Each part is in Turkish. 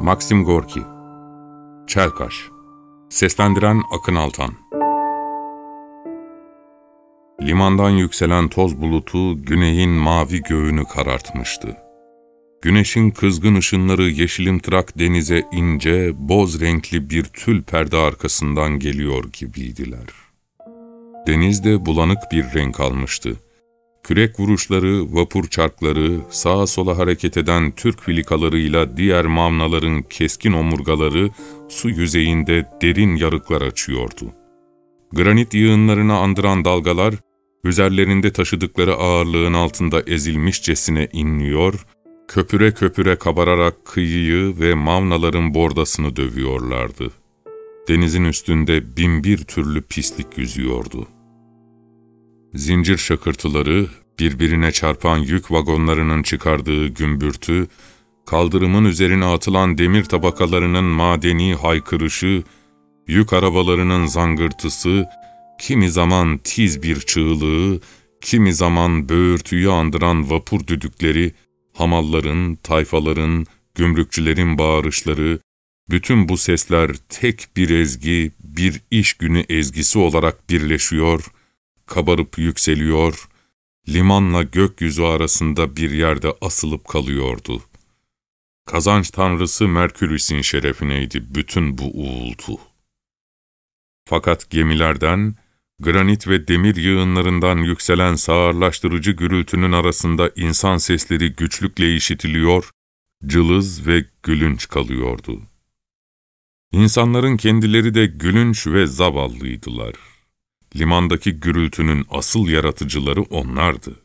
Maxim Gorki Çelkaş Seslendiren Akın Altan Limandan yükselen toz bulutu güneyin mavi göğünü karartmıştı. Güneşin kızgın ışınları yeşilimtırak denize ince, boz renkli bir tül perde arkasından geliyor gibiydiler. Deniz de bulanık bir renk almıştı. Kürek vuruşları, vapur çarkları, sağa sola hareket eden Türk filikalarıyla diğer mavnaların keskin omurgaları su yüzeyinde derin yarıklar açıyordu. Granit yığınlarını andıran dalgalar, üzerlerinde taşıdıkları ağırlığın altında ezilmişçesine inliyor, köpüre köpüre kabararak kıyıyı ve mavnaların bordasını dövüyorlardı. Denizin üstünde binbir türlü pislik yüzüyordu. Zincir şakırtıları, birbirine çarpan yük vagonlarının çıkardığı gümbürtü, kaldırımın üzerine atılan demir tabakalarının madeni haykırışı, yük arabalarının zangırtısı, kimi zaman tiz bir çığlığı, kimi zaman böğürtüyü andıran vapur düdükleri, hamalların, tayfaların, gümrükçülerin bağırışları, bütün bu sesler tek bir ezgi, bir iş günü ezgisi olarak birleşiyor, kabarıp yükseliyor, limanla gökyüzü arasında bir yerde asılıp kalıyordu. Kazanç tanrısı Merkürüs'ün şerefineydi bütün bu uğultu. Fakat gemilerden, granit ve demir yığınlarından yükselen sağırlaştırıcı gürültünün arasında insan sesleri güçlükle işitiliyor, cılız ve gülünç kalıyordu. İnsanların kendileri de gülünç ve zavallıydılar. Limandaki gürültünün asıl yaratıcıları onlardı.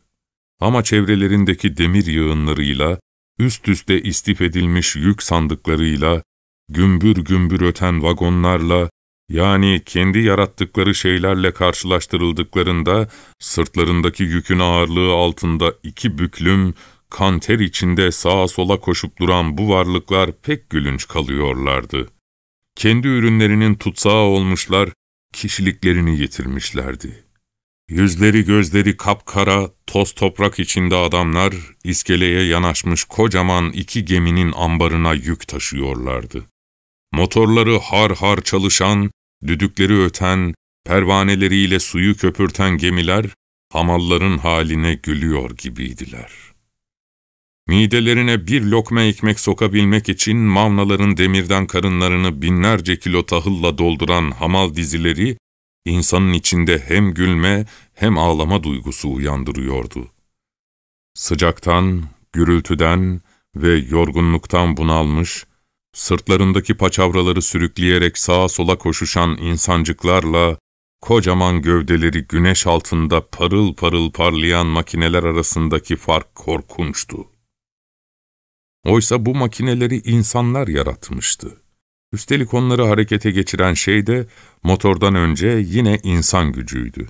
Ama çevrelerindeki demir yığınlarıyla, üst üste istif edilmiş yük sandıklarıyla, gümbür gümbür öten vagonlarla, yani kendi yarattıkları şeylerle karşılaştırıldıklarında, sırtlarındaki yükün ağırlığı altında iki büklüm, kanter içinde sağa sola koşup duran bu varlıklar pek gülünç kalıyorlardı. Kendi ürünlerinin tutsağı olmuşlar, kişiliklerini yitirmişlerdi. Yüzleri gözleri kapkara, toz toprak içinde adamlar, iskeleye yanaşmış kocaman iki geminin ambarına yük taşıyorlardı. Motorları har har çalışan, düdükleri öten, pervaneleriyle suyu köpürten gemiler, hamalların haline gülüyor gibiydiler. Midelerine bir lokma ekmek sokabilmek için mavnaların demirden karınlarını binlerce kilo tahılla dolduran hamal dizileri, insanın içinde hem gülme hem ağlama duygusu uyandırıyordu. Sıcaktan, gürültüden ve yorgunluktan bunalmış, sırtlarındaki paçavraları sürükleyerek sağa sola koşuşan insancıklarla, kocaman gövdeleri güneş altında parıl parıl parlayan makineler arasındaki fark korkunçtu. Oysa bu makineleri insanlar yaratmıştı. Üstelik onları harekete geçiren şey de motordan önce yine insan gücüydü.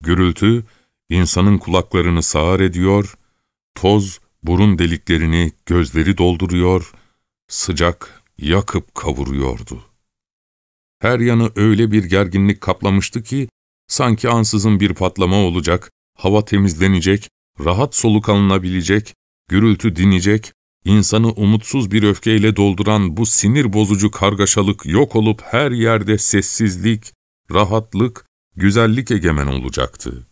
Gürültü, insanın kulaklarını sağır ediyor, toz, burun deliklerini, gözleri dolduruyor, sıcak, yakıp kavuruyordu. Her yanı öyle bir gerginlik kaplamıştı ki, sanki ansızın bir patlama olacak, hava temizlenecek, rahat soluk alınabilecek, gürültü dinecek, İnsanı umutsuz bir öfkeyle dolduran bu sinir bozucu kargaşalık yok olup her yerde sessizlik, rahatlık, güzellik egemen olacaktı.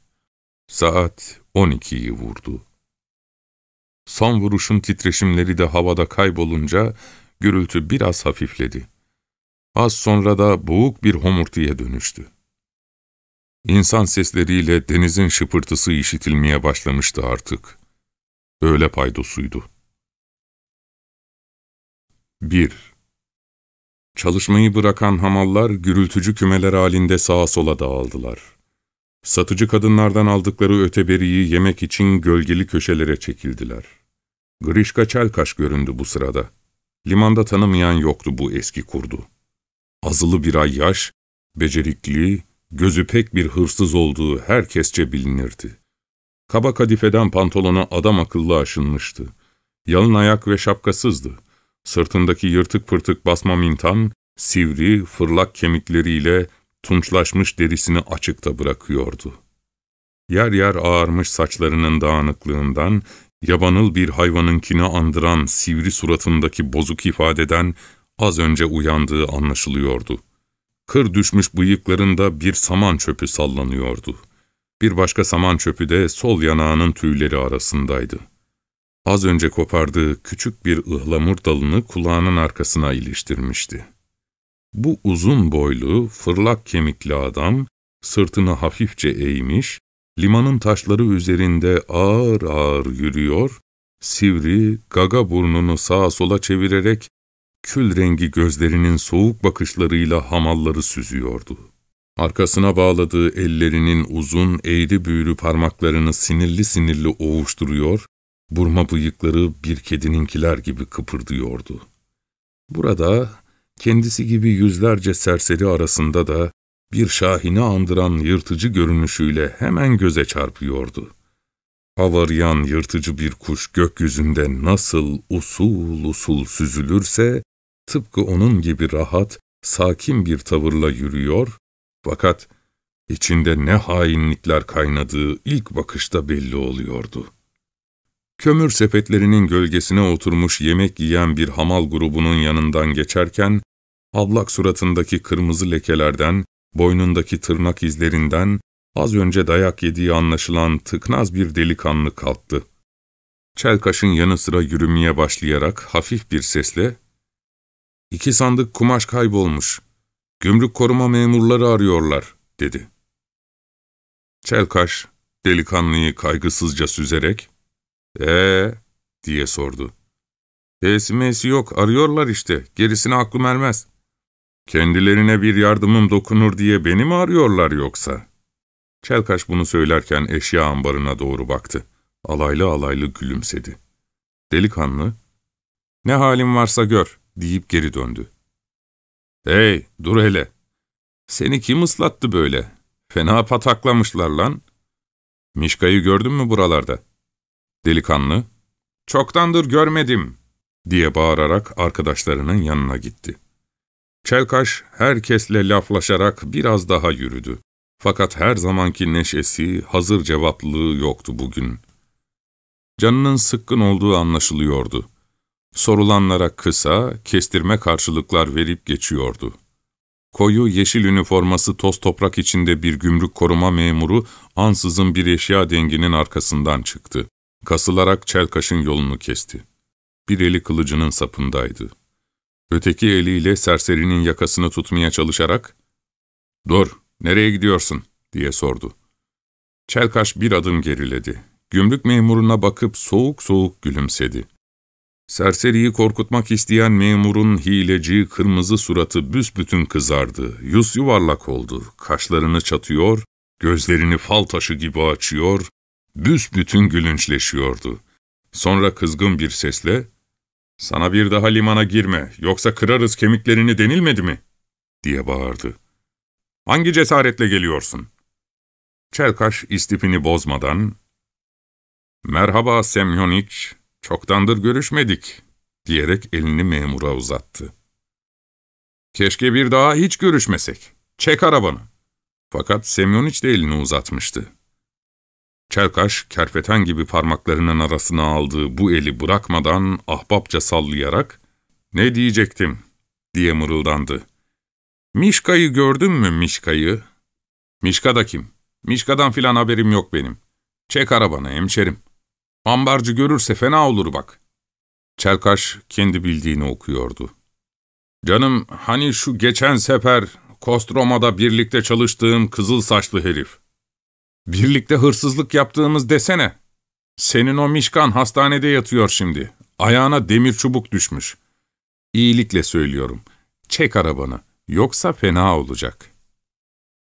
Saat 12'yi vurdu. Son vuruşun titreşimleri de havada kaybolunca gürültü biraz hafifledi. Az sonra da boğuk bir homurtuya dönüştü. İnsan sesleriyle denizin şıpırtısı işitilmeye başlamıştı artık. Öyle paydosuydu. 1. Çalışmayı bırakan hamallar gürültücü kümeler halinde sağa sola dağıldılar. Satıcı kadınlardan aldıkları öteberiyi yemek için gölgeli köşelere çekildiler. Grişka Çelkaş göründü bu sırada. Limanda tanımayan yoktu bu eski kurdu. Azılı bir ay yaş, becerikli, gözü pek bir hırsız olduğu herkesçe bilinirdi. Kaba kadifeden pantolonu adam akıllı aşınmıştı. Yalın ayak ve şapkasızdı. Sırtındaki yırtık pırtık basma mintan, sivri, fırlak kemikleriyle tunçlaşmış derisini açıkta bırakıyordu. Yer yer ağarmış saçlarının dağınıklığından, yabanıl bir hayvanınkini andıran sivri suratındaki bozuk ifadeden az önce uyandığı anlaşılıyordu. Kır düşmüş bıyıklarında bir saman çöpü sallanıyordu. Bir başka saman çöpü de sol yanağının tüyleri arasındaydı. Az önce kopardığı küçük bir ıhlamur dalını kulağının arkasına iliştirmişti. Bu uzun boylu, fırlak kemikli adam, sırtını hafifçe eğmiş, limanın taşları üzerinde ağır ağır yürüyor, sivri, gaga burnunu sağa sola çevirerek, kül rengi gözlerinin soğuk bakışlarıyla hamalları süzüyordu. Arkasına bağladığı ellerinin uzun, eğri büğrü parmaklarını sinirli sinirli ovuşturuyor, burma bıyıkları bir kedininkiler gibi kıpırdıyordu. Burada, kendisi gibi yüzlerce serseri arasında da bir şahini andıran yırtıcı görünüşüyle hemen göze çarpıyordu. Havarayan yırtıcı bir kuş gökyüzünde nasıl usul usul süzülürse, tıpkı onun gibi rahat, sakin bir tavırla yürüyor, fakat içinde ne hainlikler kaynadığı ilk bakışta belli oluyordu. Kömür sepetlerinin gölgesine oturmuş yemek yiyen bir hamal grubunun yanından geçerken, ablak suratındaki kırmızı lekelerden, boynundaki tırnak izlerinden, az önce dayak yediği anlaşılan tıknaz bir delikanlı kalktı. Çelkaş'ın yanı sıra yürümeye başlayarak hafif bir sesle, ''İki sandık kumaş kaybolmuş, gümrük koruma memurları arıyorlar.'' dedi. Çelkaş, delikanlıyı kaygısızca süzerek, ''Ee?'' diye sordu. ''E'si yok, arıyorlar işte, gerisine aklım ermez.'' Kendilerine bir yardımım dokunur diye beni mi arıyorlar yoksa? Çelkaş bunu söylerken eşya ambarına doğru baktı. Alaylı alaylı gülümsedi. Delikanlı, ''Ne halin varsa gör.'' deyip geri döndü. ''Hey, dur hele. Seni kim ıslattı böyle? Fena pataklamışlar lan. Mişka'yı gördün mü buralarda?'' Delikanlı, ''Çoktandır görmedim.'' diye bağırarak arkadaşlarının yanına gitti. Çelkaş herkesle laflaşarak biraz daha yürüdü. Fakat her zamanki neşesi, hazır cevaplılığı yoktu bugün. Canının sıkkın olduğu anlaşılıyordu. Sorulanlara kısa, kestirme karşılıklar verip geçiyordu. Koyu yeşil üniforması toz toprak içinde bir gümrük koruma memuru ansızın bir eşya denginin arkasından çıktı. Kasılarak Çelkaş'ın yolunu kesti. Bir eli kılıcının sapındaydı. Öteki eliyle serserinin yakasını tutmaya çalışarak, ''Dur, nereye gidiyorsun?'' diye sordu. Çelkaş bir adım geriledi. Gümrük memuruna bakıp soğuk soğuk gülümsedi. Serseriyi korkutmak isteyen memurun hileci, kırmızı suratı büsbütün kızardı, yüz yuvarlak oldu, kaşlarını çatıyor, gözlerini fal taşı gibi açıyor, büsbütün gülünçleşiyordu. Sonra kızgın bir sesle, ''Sana bir daha limana girme, yoksa kırarız kemiklerini denilmedi mi?'' diye bağırdı. ''Hangi cesaretle geliyorsun?'' Çelkaş istipini bozmadan, ''Merhaba Semyoniç, çoktandır görüşmedik.'' diyerek elini memura uzattı. ''Keşke bir daha hiç görüşmesek. Çek arabanı.'' Fakat Semyoniç de elini uzatmıştı. Çelkaş, kerpeten gibi parmaklarının arasına aldığı bu eli bırakmadan ahbapça sallayarak, ''Ne diyecektim?'' diye mırıldandı. ''Mişka'yı gördün mü Mişka'yı?'' ''Mişka da kim? Mişka'dan filan haberim yok benim. Çek arabanı hemşerim. Ambarcı görürse fena olur bak.'' Çelkaş kendi bildiğini okuyordu. ''Canım hani şu geçen sefer Kostroma'da birlikte çalıştığım kızıl saçlı herif.'' Birlikte hırsızlık yaptığımız desene. Senin o Mişkan hastanede yatıyor şimdi. Ayağına demir çubuk düşmüş. İyilikle söylüyorum. Çek arabanı. Yoksa fena olacak.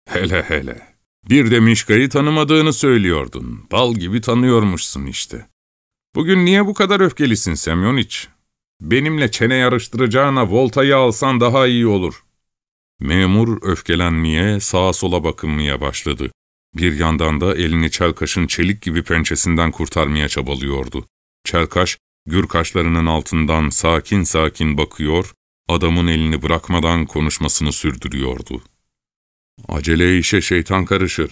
Hele hele. Bir de Mişka'yı tanımadığını söylüyordun. Bal gibi tanıyormuşsun işte. Bugün niye bu kadar öfkelisin Semyoniç? Benimle çene yarıştıracağına Volta'yı alsan daha iyi olur. Memur öfkelenmeye, sağa sola bakınmaya başladı. Bir yandan da elini Çelkaş'ın çelik gibi pençesinden kurtarmaya çabalıyordu. Çelkaş, gür kaşlarının altından sakin sakin bakıyor, adamın elini bırakmadan konuşmasını sürdürüyordu. Acele işe şeytan karışır.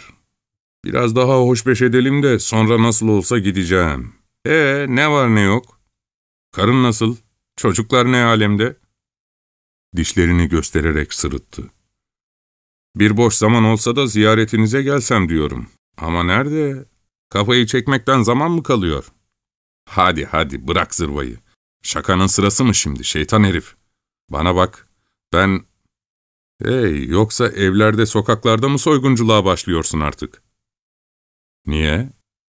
Biraz daha hoşbeş edelim de sonra nasıl olsa gideceğim. Ee, ne var ne yok? Karın nasıl? Çocuklar ne alemde? Dişlerini göstererek sırıttı. Bir boş zaman olsa da ziyaretinize gelsem diyorum. Ama nerede? Kafayı çekmekten zaman mı kalıyor? Hadi hadi bırak zırvayı. Şakanın sırası mı şimdi şeytan herif? Bana bak, ben... Hey, yoksa evlerde sokaklarda mı soygunculuğa başlıyorsun artık? Niye?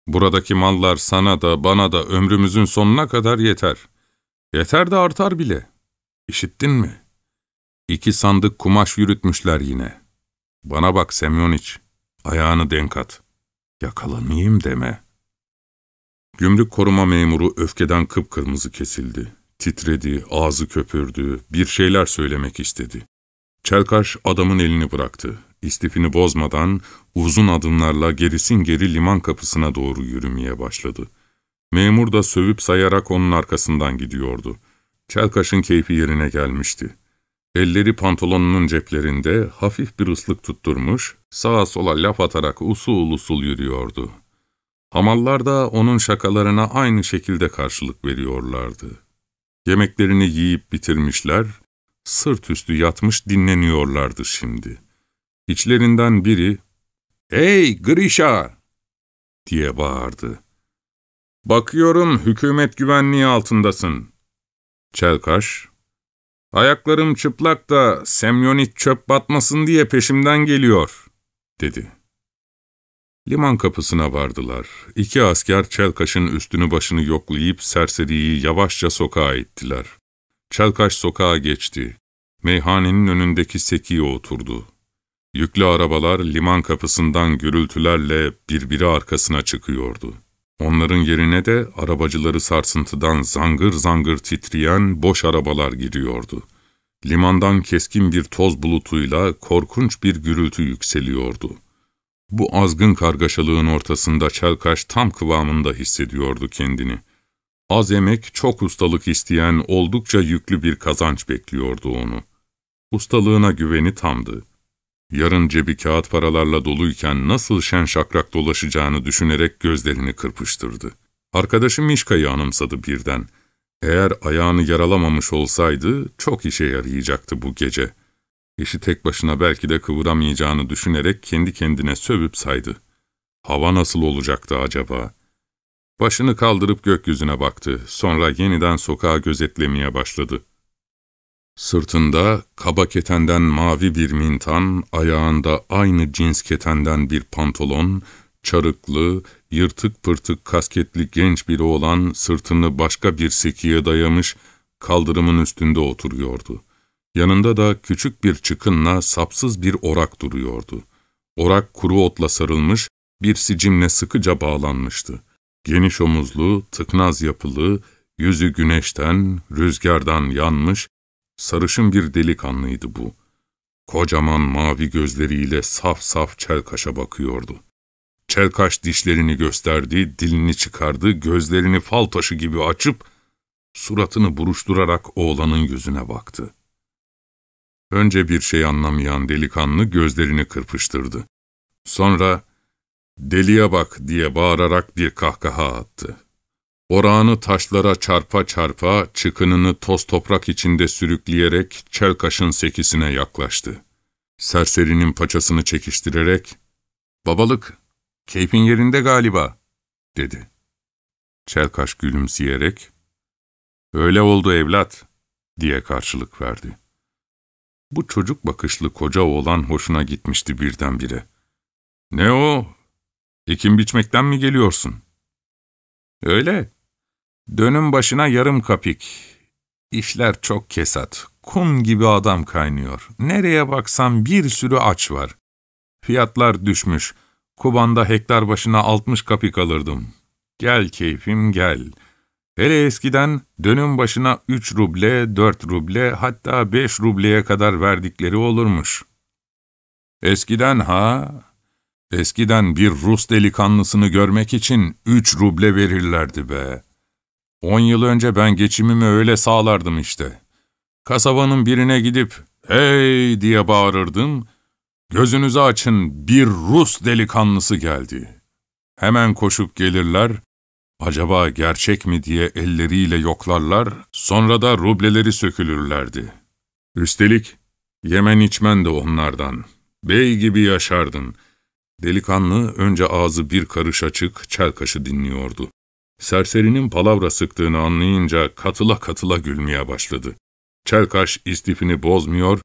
Buradaki mallar sana da bana da ömrümüzün sonuna kadar yeter. Yeter de artar bile. İşittin mi? İki sandık kumaş yürütmüşler yine. Bana bak Semyoniç, ayağını denk at. Yakalanayım deme. Gümrük koruma memuru öfkeden kıpkırmızı kesildi. Titredi, ağzı köpürdü, bir şeyler söylemek istedi. Çelkaş adamın elini bıraktı. İstifini bozmadan uzun adımlarla gerisin geri liman kapısına doğru yürümeye başladı. Memur da sövüp sayarak onun arkasından gidiyordu. Çelkaş'ın keyfi yerine gelmişti. Elleri pantolonunun ceplerinde hafif bir ıslık tutturmuş, sağa sola laf atarak usul usul yürüyordu. Hamallar da onun şakalarına aynı şekilde karşılık veriyorlardı. Yemeklerini yiyip bitirmişler, sırt üstü yatmış dinleniyorlardı şimdi. İçlerinden biri, ''Hey Grisha!'' diye bağırdı. ''Bakıyorum hükümet güvenliği altındasın.'' Çelkaş, ''Ayaklarım çıplak da Semyonit çöp batmasın diye peşimden geliyor.'' dedi. Liman kapısına vardılar. İki asker Çelkaş'ın üstünü başını yoklayıp serseriyi yavaşça sokağa ittiler. Çelkaş sokağa geçti. Meyhanenin önündeki sekiye oturdu. Yüklü arabalar liman kapısından gürültülerle birbiri arkasına çıkıyordu. Onların yerine de arabacıları sarsıntıdan zangır zangır titreyen boş arabalar giriyordu. Limandan keskin bir toz bulutuyla korkunç bir gürültü yükseliyordu. Bu azgın kargaşalığın ortasında Çelkaş tam kıvamında hissediyordu kendini. Az emek, çok ustalık isteyen oldukça yüklü bir kazanç bekliyordu onu. Ustalığına güveni tamdı. Yarın cebi kağıt paralarla doluyken nasıl şen şakrak dolaşacağını düşünerek gözlerini kırpıştırdı. Arkadaşı Mişka'yı anımsadı birden. Eğer ayağını yaralamamış olsaydı çok işe yarayacaktı bu gece. İşi tek başına belki de kıvıramayacağını düşünerek kendi kendine sövüp saydı. Hava nasıl olacaktı acaba? Başını kaldırıp gökyüzüne baktı. Sonra yeniden sokağa gözetlemeye başladı. Sırtında kaba ketenden mavi bir mintan, ayağında aynı cins ketenden bir pantolon, çarıklı, yırtık pırtık kasketli genç biri olan sırtını başka bir sekiye dayamış, kaldırımın üstünde oturuyordu. Yanında da küçük bir çıkınla sapsız bir orak duruyordu. Orak kuru otla sarılmış, bir sicimle sıkıca bağlanmıştı. Geniş omuzlu, tıknaz yapılı, yüzü güneşten, rüzgardan yanmış, sarışın bir delikanlıydı bu. Kocaman mavi gözleriyle saf saf Çelkaş'a bakıyordu. Çelkaş dişlerini gösterdi, dilini çıkardı, gözlerini fal taşı gibi açıp, suratını buruşturarak oğlanın yüzüne baktı. Önce bir şey anlamayan delikanlı gözlerini kırpıştırdı. Sonra, ''Deliye bak!'' diye bağırarak bir kahkaha attı. Orağını taşlara çarpa çarpa, çıkınını toz toprak içinde sürükleyerek Çelkaş'ın sekisine yaklaştı. Serserinin paçasını çekiştirerek, ''Babalık, keyfin yerinde galiba.'' dedi. Çelkaş gülümseyerek, ''Öyle oldu evlat.'' diye karşılık verdi. Bu çocuk bakışlı koca oğlan hoşuna gitmişti birdenbire. ''Ne o? Ekim biçmekten mi geliyorsun?'' ''Öyle. Dönüm başına yarım kapik. İşler çok kesat. Kum gibi adam kaynıyor. Nereye baksam bir sürü aç var. Fiyatlar düşmüş. Kubanda hektar başına 60 kapik alırdım. Gel keyfim gel.'' Hele eskiden dönüm başına 3 ruble, 4 ruble hatta 5 rubleye kadar verdikleri olurmuş. Eskiden ha, eskiden bir Rus delikanlısını görmek için 3 ruble verirlerdi be. 10 yıl önce ben geçimimi öyle sağlardım işte. Kasabanın birine gidip hey diye bağırırdım. Gözünüzü açın bir Rus delikanlısı geldi. Hemen koşup gelirler, Acaba gerçek mi diye elleriyle yoklarlar, sonra da rubleleri sökülürlerdi. Üstelik yemen içmen de onlardan. Bey gibi yaşardın. Delikanlı önce ağzı bir karış açık, çelkaşı dinliyordu. Serserinin palavra sıktığını anlayınca katıla katıla gülmeye başladı. Çelkaş istifini bozmuyor,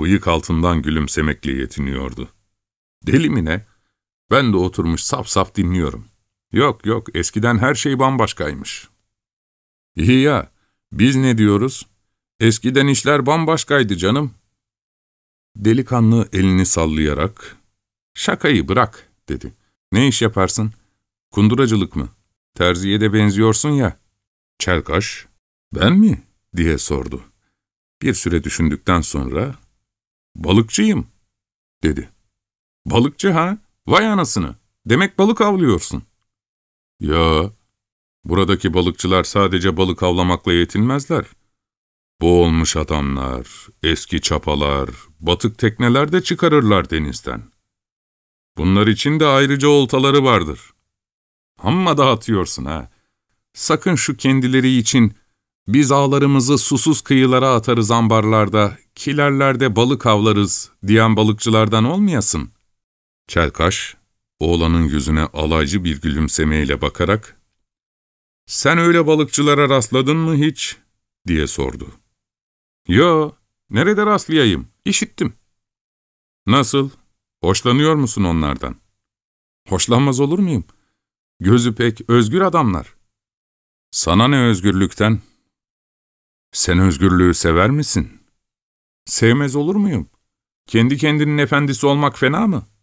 bıyık altından gülümsemekle yetiniyordu. Deli mi ne? Ben de oturmuş saf saf dinliyorum. Yok yok, eskiden her şey bambaşkaymış. İyi ya, biz ne diyoruz? Eskiden işler bambaşkaydı canım. Delikanlı elini sallayarak, şakayı bırak, dedi. Ne iş yaparsın? Kunduracılık mı? Terziye de benziyorsun ya. Çelkaş, ben mi? diye sordu. Bir süre düşündükten sonra, balıkçıyım, dedi. Balıkçı ha? Vay anasını, demek balık avlıyorsun. Ya, buradaki balıkçılar sadece balık avlamakla yetinmezler. Boğulmuş adamlar, eski çapalar, batık tekneler de çıkarırlar denizden. Bunlar için de ayrıca oltaları vardır. Amma dağıtıyorsun ha. Sakın şu kendileri için biz ağlarımızı susuz kıyılara atarız ambarlarda, kilerlerde balık avlarız diyen balıkçılardan olmayasın. Çelkaş, oğlanın yüzüne alaycı bir gülümsemeyle bakarak, ''Sen öyle balıkçılara rastladın mı hiç?'' diye sordu. ''Yo, nerede rastlayayım? İşittim.'' ''Nasıl? Hoşlanıyor musun onlardan?'' ''Hoşlanmaz olur muyum? Gözü pek özgür adamlar.'' ''Sana ne özgürlükten?'' ''Sen özgürlüğü sever misin?'' ''Sevmez olur muyum? Kendi kendinin efendisi olmak fena mı?''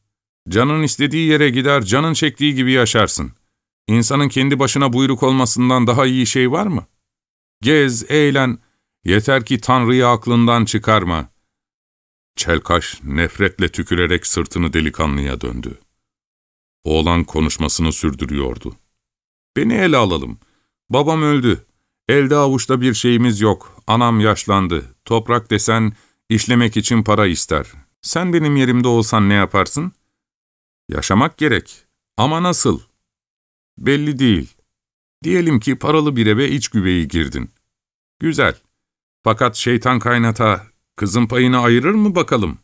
Canın istediği yere gider, canın çektiği gibi yaşarsın. İnsanın kendi başına buyruk olmasından daha iyi şey var mı? Gez, eğlen, yeter ki Tanrı'yı aklından çıkarma. Çelkaş nefretle tükürerek sırtını delikanlıya döndü. Oğlan konuşmasını sürdürüyordu. Beni ele alalım. Babam öldü. Elde avuçta bir şeyimiz yok. Anam yaşlandı. Toprak desen işlemek için para ister. Sen benim yerimde olsan ne yaparsın?'' Yaşamak gerek. Ama nasıl? Belli değil. Diyelim ki paralı bir eve iç güveyi girdin. Güzel. Fakat şeytan kaynata kızın payını ayırır mı bakalım?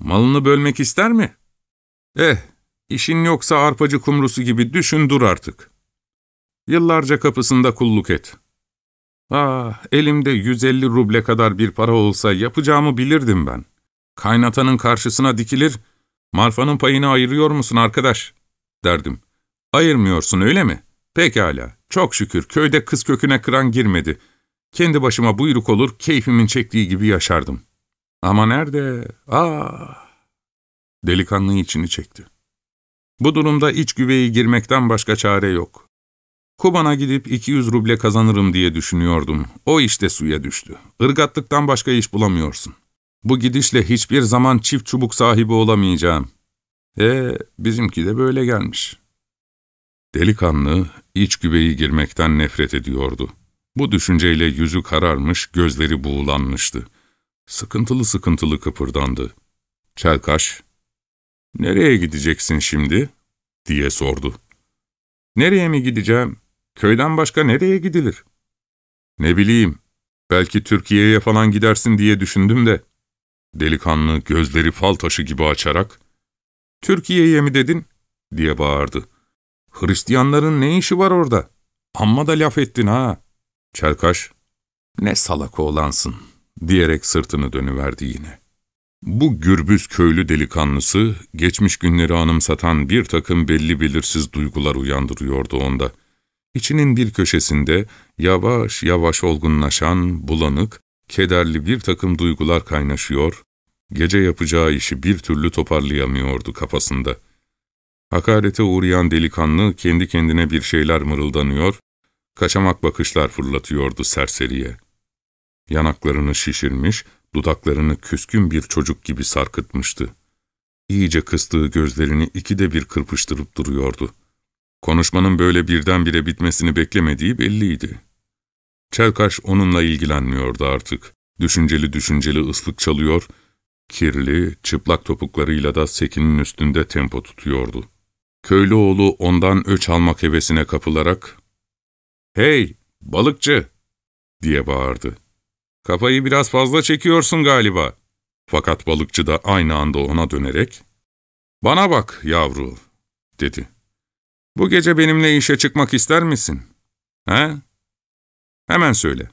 Malını bölmek ister mi? Eh, işin yoksa arpacı kumrusu gibi düşün dur artık. Yıllarca kapısında kulluk et. Ah, elimde 150 ruble kadar bir para olsa yapacağımı bilirdim ben. Kaynatanın karşısına dikilir, Marfanın payını ayırıyor musun arkadaş? derdim. Ayırmıyorsun öyle mi? Pekala, çok şükür köyde kız köküne kıran girmedi. Kendi başıma buyruk olur, keyfimin çektiği gibi yaşardım. Ama nerede? Ah! Delikanlı içini çekti. Bu durumda iç güveyi girmekten başka çare yok. Kuban'a gidip 200 ruble kazanırım diye düşünüyordum. O işte suya düştü. Irgatlıktan başka iş bulamıyorsun. Bu gidişle hiçbir zaman çift çubuk sahibi olamayacağım. E bizimki de böyle gelmiş. Delikanlı iç güveyi girmekten nefret ediyordu. Bu düşünceyle yüzü kararmış, gözleri buğulanmıştı. Sıkıntılı sıkıntılı kıpırdandı. Çelkaş, ''Nereye gideceksin şimdi?'' diye sordu. ''Nereye mi gideceğim? Köyden başka nereye gidilir?'' ''Ne bileyim, belki Türkiye'ye falan gidersin diye düşündüm de.'' Delikanlı gözleri fal taşı gibi açarak, ''Türkiye'ye mi dedin?'' diye bağırdı. ''Hristiyanların ne işi var orada? Amma da laf ettin ha!'' Çelkaş, ''Ne salak oğlansın!'' diyerek sırtını dönüverdi yine. Bu gürbüz köylü delikanlısı, geçmiş günleri anımsatan bir takım belli belirsiz duygular uyandırıyordu onda. İçinin bir köşesinde yavaş yavaş olgunlaşan, bulanık, kederli bir takım duygular kaynaşıyor, Gece yapacağı işi bir türlü toparlayamıyordu kafasında. Hakarete uğrayan delikanlı kendi kendine bir şeyler mırıldanıyor, kaçamak bakışlar fırlatıyordu serseriye. Yanaklarını şişirmiş, dudaklarını küskün bir çocuk gibi sarkıtmıştı. İyice kıstığı gözlerini ikide bir kırpıştırıp duruyordu. Konuşmanın böyle birdenbire bitmesini beklemediği belliydi. Çelkaş onunla ilgilenmiyordu artık. Düşünceli düşünceli ıslık çalıyor, Kirli, çıplak topuklarıyla da sekinin üstünde tempo tutuyordu. Köylü oğlu ondan öç almak hevesine kapılarak, ''Hey, balıkçı!'' diye bağırdı. ''Kafayı biraz fazla çekiyorsun galiba.'' Fakat balıkçı da aynı anda ona dönerek, ''Bana bak yavru.'' dedi. ''Bu gece benimle işe çıkmak ister misin? He? Hemen söyle.''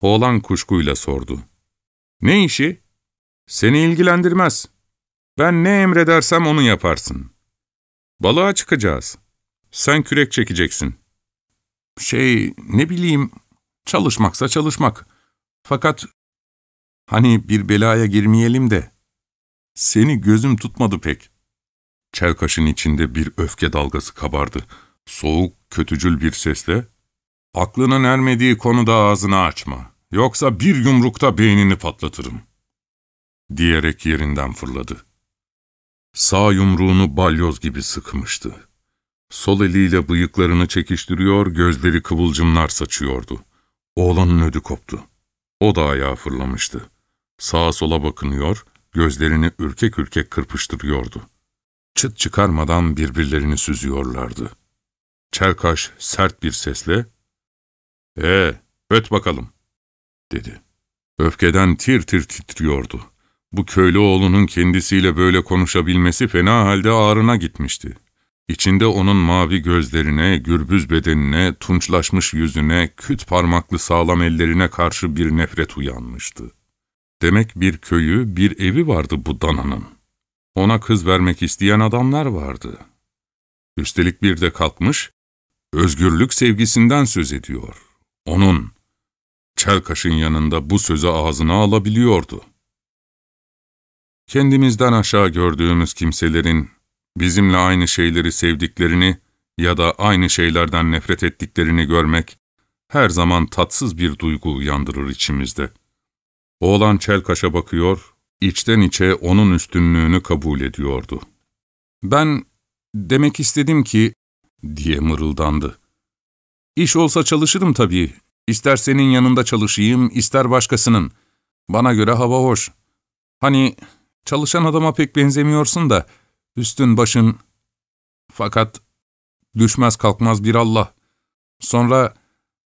Oğlan kuşkuyla sordu. ''Ne işi?'' ''Seni ilgilendirmez. Ben ne emredersem onu yaparsın. Balığa çıkacağız. Sen kürek çekeceksin. Şey, ne bileyim, çalışmaksa çalışmak. Fakat hani bir belaya girmeyelim de. Seni gözüm tutmadı pek.'' Çelkaş'ın içinde bir öfke dalgası kabardı. Soğuk, kötücül bir sesle, ''Aklının ermediği konuda ağzını açma, yoksa bir yumrukta beynini patlatırım.'' diyerek yerinden fırladı. Sağ yumruğunu balyoz gibi sıkmıştı. Sol eliyle bıyıklarını çekiştiriyor, gözleri kıvılcımlar saçıyordu. Oğlanın ödü koptu. O da ayağa fırlamıştı. Sağa sola bakınıyor, gözlerini ürkek ürkek kırpıştırıyordu çıt çıkarmadan birbirlerini süzüyorlardı. Çelkaş sert bir sesle, ''Ee, öt bakalım.'' dedi. Öfkeden tir tir titriyordu. Bu köylü oğlunun kendisiyle böyle konuşabilmesi fena halde ağrına gitmişti. İçinde onun mavi gözlerine, gürbüz bedenine, tunçlaşmış yüzüne, küt parmaklı sağlam ellerine karşı bir nefret uyanmıştı. Demek bir köyü, bir evi vardı bu dananın. Ona kız vermek isteyen adamlar vardı. Üstelik bir de kalkmış, özgürlük sevgisinden söz ediyor. Onun, Çelkaş'ın yanında bu sözü ağzına alabiliyordu. Kendimizden aşağı gördüğümüz kimselerin bizimle aynı şeyleri sevdiklerini ya da aynı şeylerden nefret ettiklerini görmek her zaman tatsız bir duygu uyandırır içimizde. Oğlan Çelkaş'a bakıyor, içten içe onun üstünlüğünü kabul ediyordu. ''Ben demek istedim ki'' diye mırıldandı. ''İş olsa çalışırım tabii. İster senin yanında çalışayım, ister başkasının. Bana göre hava hoş. Hani çalışan adama pek benzemiyorsun da, üstün başın... Fakat düşmez kalkmaz bir Allah. Sonra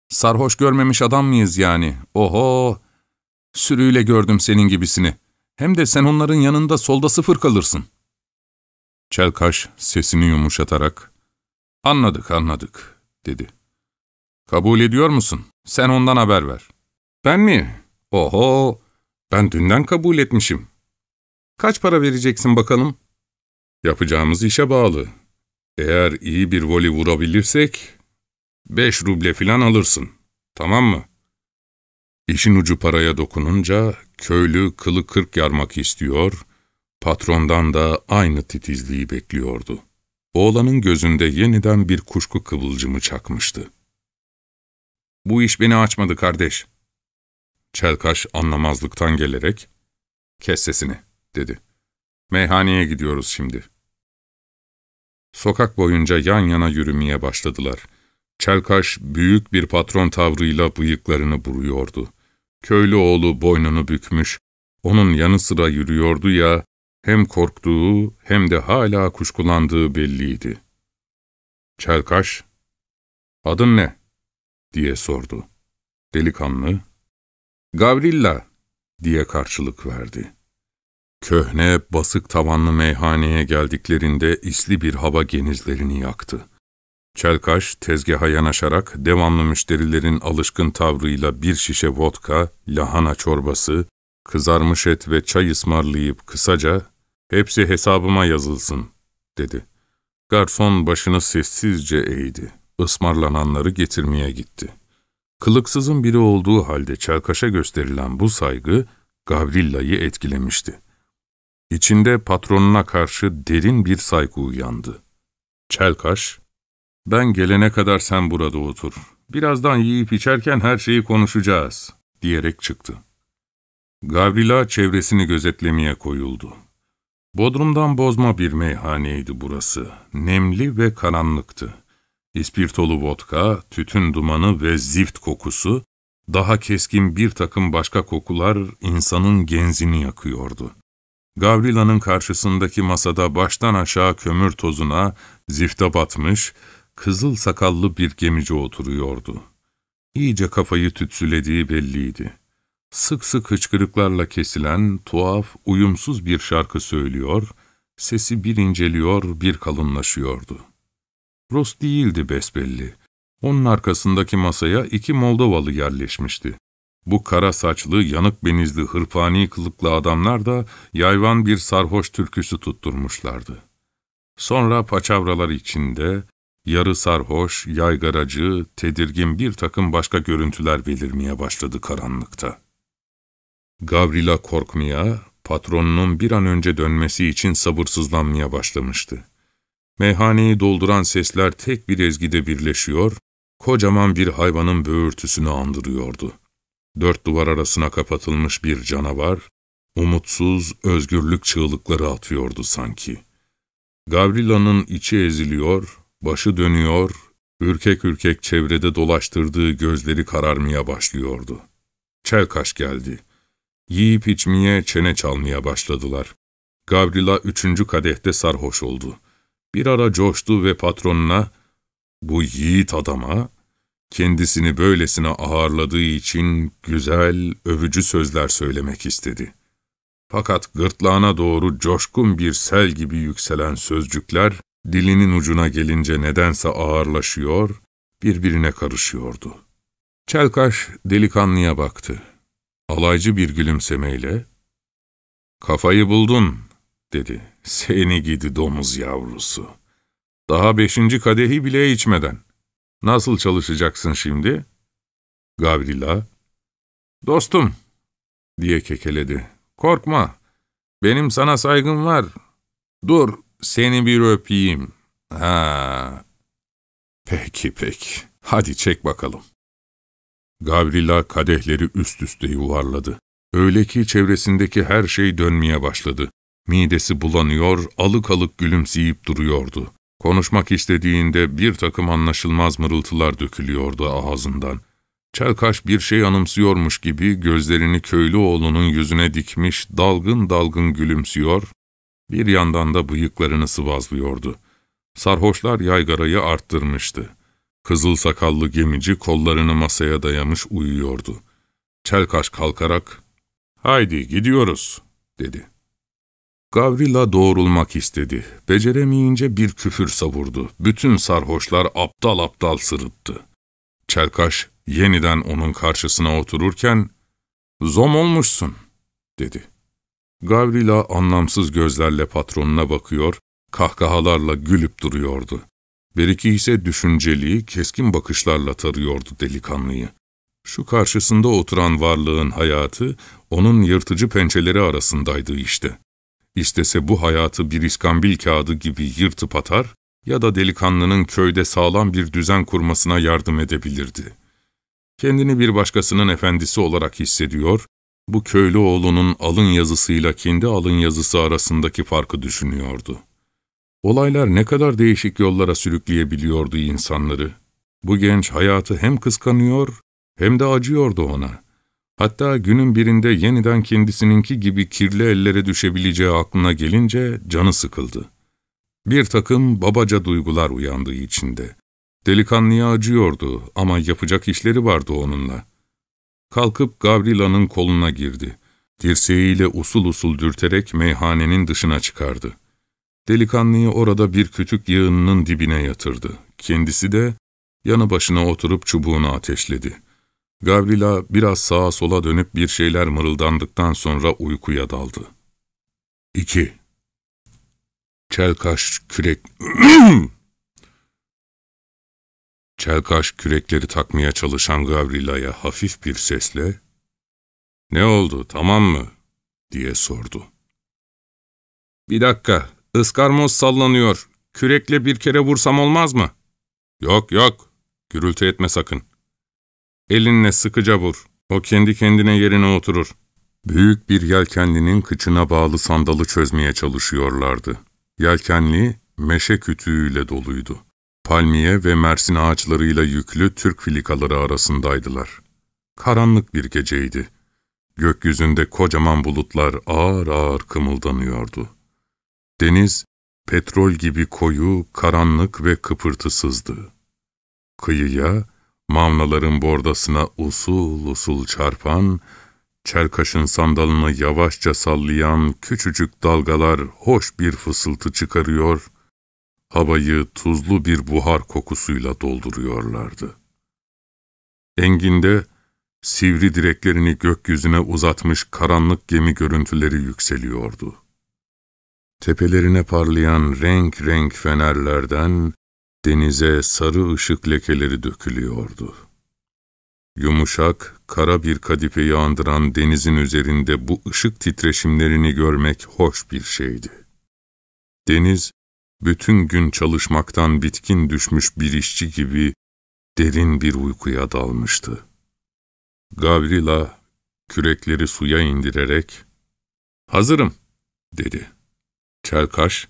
sarhoş görmemiş adam mıyız yani? Oho! Sürüyle gördüm senin gibisini.'' Hem de sen onların yanında solda sıfır kalırsın. Çelkaş sesini yumuşatarak, ''Anladık, anladık.'' dedi. ''Kabul ediyor musun? Sen ondan haber ver.'' ''Ben mi? Oho, ben dünden kabul etmişim. Kaç para vereceksin bakalım?'' ''Yapacağımız işe bağlı. Eğer iyi bir voli vurabilirsek, beş ruble filan alırsın. Tamam mı?'' İşin ucu paraya dokununca köylü kılı kırk yarmak istiyor, patrondan da aynı titizliği bekliyordu. Oğlanın gözünde yeniden bir kuşku kıvılcımı çakmıştı. ''Bu iş beni açmadı kardeş.'' Çelkaş anlamazlıktan gelerek, ''Kes sesini.'' dedi. ''Meyhaneye gidiyoruz şimdi.'' Sokak boyunca yan yana yürümeye başladılar. Çelkaş büyük bir patron tavrıyla bıyıklarını buruyordu. Köylü oğlu boynunu bükmüş, onun yanı sıra yürüyordu ya, hem korktuğu hem de hala kuşkulandığı belliydi. Çelkaş, ''Adın ne?'' diye sordu. Delikanlı, ''Gavrilla'' diye karşılık verdi. Köhne, basık tavanlı meyhaneye geldiklerinde isli bir hava genizlerini yaktı. Çelkaş tezgaha yanaşarak devamlı müşterilerin alışkın tavrıyla bir şişe vodka, lahana çorbası, kızarmış et ve çay ısmarlayıp kısaca ''Hepsi hesabıma yazılsın.'' dedi. Garson başını sessizce eğdi. Ismarlananları getirmeye gitti. Kılıksızın biri olduğu halde Çelkaş'a gösterilen bu saygı Gavrilla'yı etkilemişti. İçinde patronuna karşı derin bir saygı uyandı. Çelkaş, ben gelene kadar sen burada otur. Birazdan yiyip içerken her şeyi konuşacağız, diyerek çıktı. Gavrila çevresini gözetlemeye koyuldu. Bodrumdan bozma bir meyhaneydi burası. Nemli ve karanlıktı. İspirtolu vodka, tütün dumanı ve zift kokusu, daha keskin bir takım başka kokular insanın genzini yakıyordu. Gavrila'nın karşısındaki masada baştan aşağı kömür tozuna, zifte batmış, kızıl sakallı bir gemici oturuyordu. İyice kafayı tütsülediği belliydi. Sık sık hıçkırıklarla kesilen, tuhaf, uyumsuz bir şarkı söylüyor, sesi bir inceliyor, bir kalınlaşıyordu. Rus değildi besbelli. Onun arkasındaki masaya iki Moldovalı yerleşmişti. Bu kara saçlı, yanık benizli, hırpani kılıklı adamlar da yayvan bir sarhoş türküsü tutturmuşlardı. Sonra paçavralar içinde, yarı sarhoş, yaygaracı, tedirgin bir takım başka görüntüler belirmeye başladı karanlıkta. Gavrila korkmaya, patronunun bir an önce dönmesi için sabırsızlanmaya başlamıştı. Meyhaneyi dolduran sesler tek bir ezgide birleşiyor, kocaman bir hayvanın böğürtüsünü andırıyordu. Dört duvar arasına kapatılmış bir canavar, umutsuz, özgürlük çığlıkları atıyordu sanki. Gavrila'nın içi eziliyor, başı dönüyor, ürkek ürkek çevrede dolaştırdığı gözleri kararmaya başlıyordu. Çelkaş geldi. Yiyip içmeye, çene çalmaya başladılar. Gavrila üçüncü kadehte sarhoş oldu. Bir ara coştu ve patronuna, bu yiğit adama, kendisini böylesine ağırladığı için güzel, övücü sözler söylemek istedi. Fakat gırtlağına doğru coşkun bir sel gibi yükselen sözcükler, dilinin ucuna gelince nedense ağırlaşıyor, birbirine karışıyordu. Çelkaş delikanlıya baktı. Alaycı bir gülümsemeyle, ''Kafayı buldun.'' dedi. ''Seni gidi domuz yavrusu. Daha beşinci kadehi bile içmeden. Nasıl çalışacaksın şimdi?'' Gavrila, ''Dostum'' diye kekeledi. ''Korkma, benim sana saygım var. Dur, seni bir öpeyim. Ha, peki peki, hadi çek bakalım.'' Gavrila kadehleri üst üste yuvarladı. Öyle ki çevresindeki her şey dönmeye başladı. Midesi bulanıyor, alık alık gülümseyip duruyordu. Konuşmak istediğinde bir takım anlaşılmaz mırıltılar dökülüyordu ağzından. Çelkaş bir şey anımsıyormuş gibi gözlerini köylü oğlunun yüzüne dikmiş, dalgın dalgın gülümsüyor, bir yandan da bıyıklarını sıvazlıyordu. Sarhoşlar yaygarayı arttırmıştı. Kızıl sakallı gemici kollarını masaya dayamış uyuyordu. Çelkaş kalkarak, ''Haydi gidiyoruz.'' dedi. Gavrila doğrulmak istedi. Beceremeyince bir küfür savurdu. Bütün sarhoşlar aptal aptal sırıttı. Çelkaş yeniden onun karşısına otururken, ''Zom olmuşsun.'' dedi. Gavrila anlamsız gözlerle patronuna bakıyor, kahkahalarla gülüp duruyordu. Beriki ise düşünceli, keskin bakışlarla tarıyordu delikanlıyı. Şu karşısında oturan varlığın hayatı, onun yırtıcı pençeleri arasındaydı işte. İstese bu hayatı bir iskambil kağıdı gibi yırtıp atar ya da delikanlının köyde sağlam bir düzen kurmasına yardım edebilirdi. Kendini bir başkasının efendisi olarak hissediyor, bu köylü oğlunun alın yazısıyla kendi alın yazısı arasındaki farkı düşünüyordu. Olaylar ne kadar değişik yollara sürükleyebiliyordu insanları. Bu genç hayatı hem kıskanıyor hem de acıyordu ona. Hatta günün birinde yeniden kendisininki gibi kirli ellere düşebileceği aklına gelince canı sıkıldı. Bir takım babaca duygular uyandığı içinde. Delikanlıya acıyordu ama yapacak işleri vardı onunla. Kalkıp Gavrila'nın koluna girdi. Dirseğiyle usul usul dürterek meyhanenin dışına çıkardı. Delikanlıyı orada bir kütük yığınının dibine yatırdı. Kendisi de yanı başına oturup çubuğunu ateşledi. Gavrila biraz sağa sola dönüp bir şeyler mırıldandıktan sonra uykuya daldı. 2. Çelkaş kürek... Çelkaş kürekleri takmaya çalışan Gavrila'ya hafif bir sesle ''Ne oldu, tamam mı?'' diye sordu. ''Bir dakika, ıskarmoz sallanıyor. Kürekle bir kere vursam olmaz mı?'' ''Yok yok, gürültü etme sakın.'' Elinle sıkıca vur. O kendi kendine yerine oturur. Büyük bir yelkenlinin kıçına bağlı sandalı çözmeye çalışıyorlardı. Yelkenli, meşe kütüğüyle doluydu. Palmiye ve mersin ağaçlarıyla yüklü Türk filikaları arasındaydılar. Karanlık bir geceydi. Gökyüzünde kocaman bulutlar ağır ağır kımıldanıyordu. Deniz, petrol gibi koyu, karanlık ve kıpırtısızdı. Kıyıya, mavnaların bordasına usul usul çarpan, çelkaşın sandalını yavaşça sallayan küçücük dalgalar hoş bir fısıltı çıkarıyor, havayı tuzlu bir buhar kokusuyla dolduruyorlardı. Enginde, sivri direklerini gökyüzüne uzatmış karanlık gemi görüntüleri yükseliyordu. Tepelerine parlayan renk renk fenerlerden denize sarı ışık lekeleri dökülüyordu. Yumuşak, kara bir kadifeyi andıran denizin üzerinde bu ışık titreşimlerini görmek hoş bir şeydi. Deniz, bütün gün çalışmaktan bitkin düşmüş bir işçi gibi derin bir uykuya dalmıştı. Gavrila kürekleri suya indirerek, ''Hazırım.'' dedi. Çelkaş,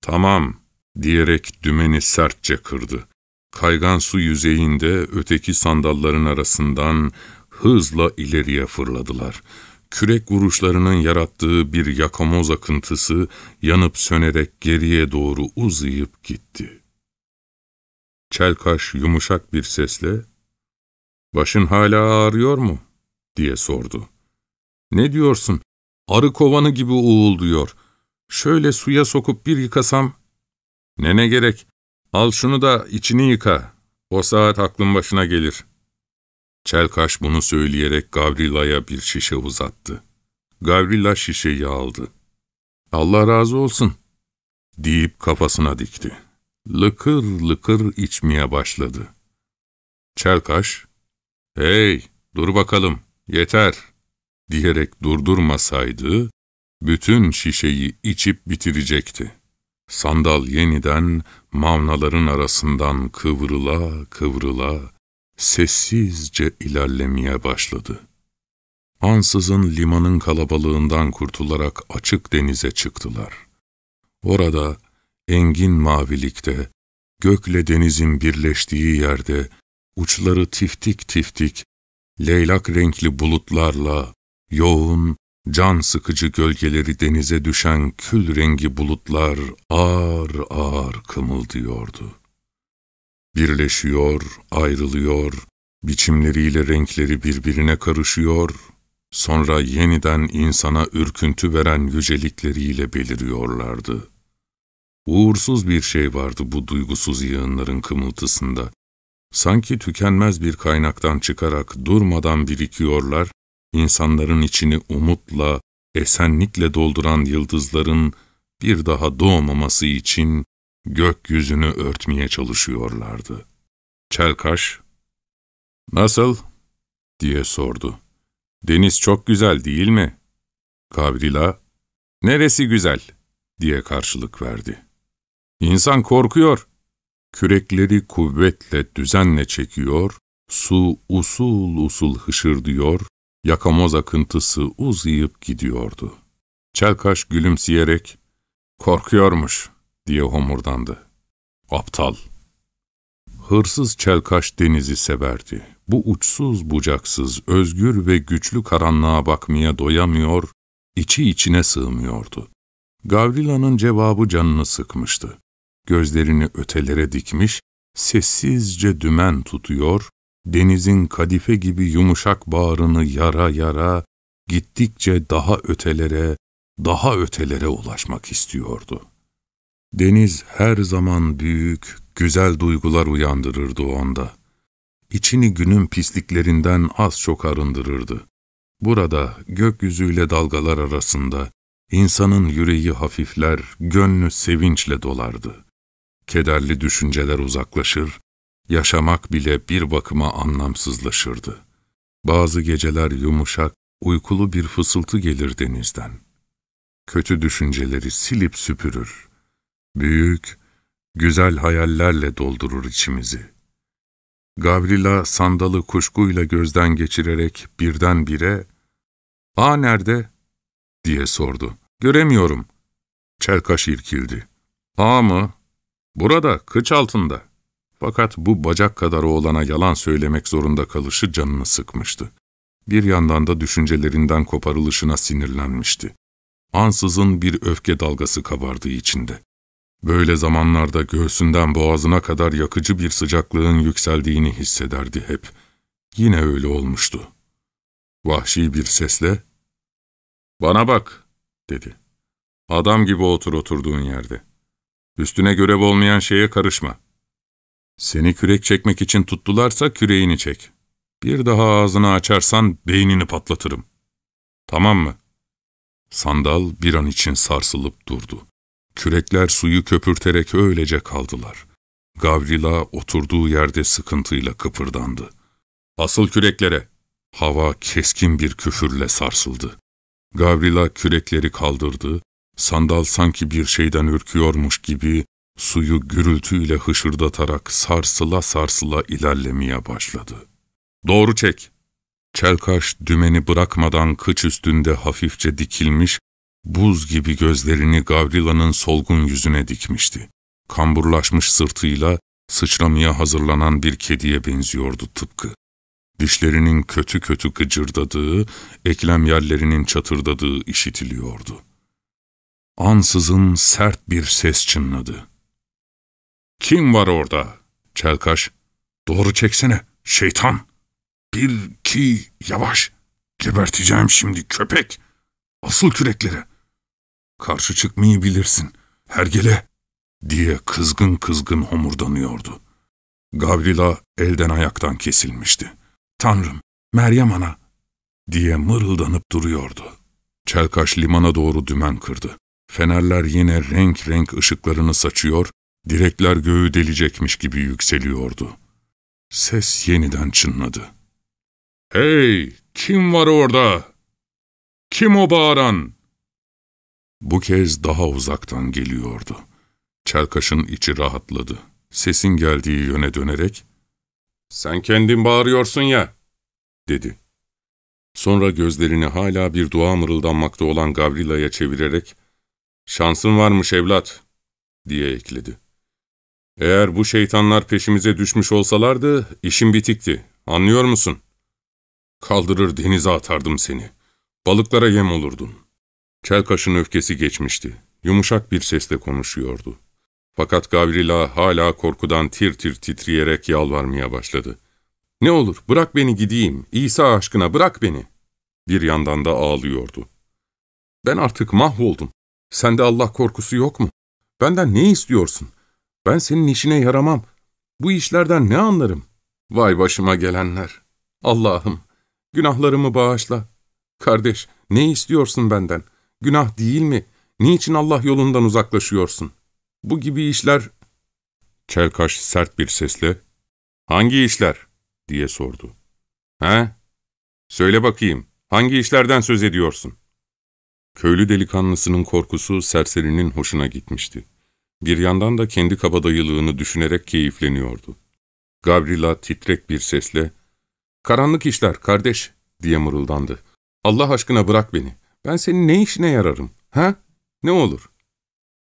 ''Tamam.'' Diyerek dümeni sertçe kırdı. Kaygan su yüzeyinde öteki sandalların arasından hızla ileriye fırladılar. Kürek vuruşlarının yarattığı bir yakamoz akıntısı yanıp sönerek geriye doğru uzayıp gitti. Çelkaş yumuşak bir sesle, ''Başın hala ağrıyor mu?'' diye sordu. ''Ne diyorsun? Arı kovanı gibi uğulduyor. Şöyle suya sokup bir yıkasam...'' ''Ne ne gerek? Al şunu da içini yıka. O saat aklın başına gelir.'' Çelkaş bunu söyleyerek Gavrila'ya bir şişe uzattı. Gavrila şişeyi aldı. ''Allah razı olsun.'' deyip kafasına dikti. Lıkır lıkır içmeye başladı. Çelkaş, ''Hey, dur bakalım, yeter.'' diyerek durdurmasaydı, bütün şişeyi içip bitirecekti. Sandal yeniden mavnaların arasından kıvrıla kıvrıla sessizce ilerlemeye başladı. Ansızın limanın kalabalığından kurtularak açık denize çıktılar. Orada engin mavilikte, gökle denizin birleştiği yerde uçları tiftik tiftik, leylak renkli bulutlarla yoğun, can sıkıcı gölgeleri denize düşen kül rengi bulutlar ağır ağır kımıldıyordu. Birleşiyor, ayrılıyor, biçimleriyle renkleri birbirine karışıyor, sonra yeniden insana ürküntü veren yücelikleriyle beliriyorlardı. Uğursuz bir şey vardı bu duygusuz yığınların kımıltısında. Sanki tükenmez bir kaynaktan çıkarak durmadan birikiyorlar, insanların içini umutla, esenlikle dolduran yıldızların bir daha doğmaması için gökyüzünü örtmeye çalışıyorlardı. Çelkaş, ''Nasıl?'' diye sordu. ''Deniz çok güzel değil mi?'' Kavrila, ''Neresi güzel?'' diye karşılık verdi. İnsan korkuyor. Kürekleri kuvvetle, düzenle çekiyor, su usul usul hışırdıyor, yakamoz akıntısı uzayıp gidiyordu. Çelkaş gülümseyerek, ''Korkuyormuş.'' diye homurdandı. Aptal. Hırsız Çelkaş denizi severdi. Bu uçsuz bucaksız, özgür ve güçlü karanlığa bakmaya doyamıyor, içi içine sığmıyordu. Gavrila'nın cevabı canını sıkmıştı gözlerini ötelere dikmiş, sessizce dümen tutuyor, denizin kadife gibi yumuşak bağrını yara yara, gittikçe daha ötelere, daha ötelere ulaşmak istiyordu. Deniz her zaman büyük, güzel duygular uyandırırdı onda. İçini günün pisliklerinden az çok arındırırdı. Burada, gökyüzüyle dalgalar arasında, insanın yüreği hafifler, gönlü sevinçle dolardı kederli düşünceler uzaklaşır, yaşamak bile bir bakıma anlamsızlaşırdı. Bazı geceler yumuşak, uykulu bir fısıltı gelir denizden. Kötü düşünceleri silip süpürür. Büyük, güzel hayallerle doldurur içimizi. Gavrila sandalı kuşkuyla gözden geçirerek birdenbire, ''Aa nerede?'' diye sordu. ''Göremiyorum.'' Çelkaş irkildi. ''Aa mı? Burada, kıç altında. Fakat bu bacak kadar oğlana yalan söylemek zorunda kalışı canını sıkmıştı. Bir yandan da düşüncelerinden koparılışına sinirlenmişti. Ansızın bir öfke dalgası kabardı içinde. Böyle zamanlarda göğsünden boğazına kadar yakıcı bir sıcaklığın yükseldiğini hissederdi hep. Yine öyle olmuştu. Vahşi bir sesle, ''Bana bak'' dedi. ''Adam gibi otur oturduğun yerde. Üstüne görev olmayan şeye karışma. Seni kürek çekmek için tuttularsa küreğini çek. Bir daha ağzını açarsan beynini patlatırım. Tamam mı?'' Sandal bir an için sarsılıp durdu. Kürekler suyu köpürterek öylece kaldılar. Gavrila oturduğu yerde sıkıntıyla kıpırdandı. ''Asıl küreklere!'' Hava keskin bir küfürle sarsıldı. Gavrila kürekleri kaldırdı, sandal sanki bir şeyden ürküyormuş gibi suyu gürültüyle hışırdatarak sarsıla sarsıla ilerlemeye başladı. ''Doğru çek!'' Çelkaş dümeni bırakmadan kıç üstünde hafifçe dikilmiş, buz gibi gözlerini Gavrila'nın solgun yüzüne dikmişti. Kamburlaşmış sırtıyla sıçramaya hazırlanan bir kediye benziyordu tıpkı. Dişlerinin kötü kötü gıcırdadığı, eklem yerlerinin çatırdadığı işitiliyordu. Ansızın sert bir ses çınladı. ''Kim var orada?'' Çelkaş, ''Doğru çeksene, şeytan!'' ''Bir, iki, yavaş, geberteceğim şimdi köpek, asıl küreklere. Karşı çıkmayı bilirsin, hergele!'' diye kızgın kızgın homurdanıyordu. Gavrila elden ayaktan kesilmişti. ''Tanrım, Meryem ana!'' diye mırıldanıp duruyordu. Çelkaş limana doğru dümen kırdı. Fenerler yine renk renk ışıklarını saçıyor, direkler göğü delecekmiş gibi yükseliyordu. Ses yeniden çınladı. ''Hey, kim var orada? Kim o bağıran?'' Bu kez daha uzaktan geliyordu. Çelkaş'ın içi rahatladı. Sesin geldiği yöne dönerek, ''Sen kendin bağırıyorsun ya.'' dedi. Sonra gözlerini hala bir dua mırıldanmakta olan Gavrila'ya çevirerek, ''Şansın varmış evlat.'' diye ekledi. ''Eğer bu şeytanlar peşimize düşmüş olsalardı, işim bitikti. Anlıyor musun? Kaldırır denize atardım seni. Balıklara yem olurdun.'' Çelkaş'ın öfkesi geçmişti. Yumuşak bir sesle konuşuyordu. Fakat Gavrila hala korkudan tir tir titreyerek yalvarmaya başladı. ''Ne olur bırak beni gideyim, İsa aşkına bırak beni.'' Bir yandan da ağlıyordu. ''Ben artık mahvoldum. Sende Allah korkusu yok mu? Benden ne istiyorsun? Ben senin işine yaramam. Bu işlerden ne anlarım? Vay başıma gelenler. Allah'ım, günahlarımı bağışla. Kardeş, ne istiyorsun benden? Günah değil mi? Niçin Allah yolundan uzaklaşıyorsun? Bu gibi işler... Çelkaş sert bir sesle, ''Hangi işler?'' diye sordu. ''He? Söyle bakayım, hangi işlerden söz ediyorsun?'' Köylü delikanlısının korkusu serserinin hoşuna gitmişti. Bir yandan da kendi kabadayılığını düşünerek keyifleniyordu. Gavrila titrek bir sesle, ''Karanlık işler kardeş!'' diye mırıldandı. ''Allah aşkına bırak beni. Ben senin ne işine yararım? Ha? Ne olur?''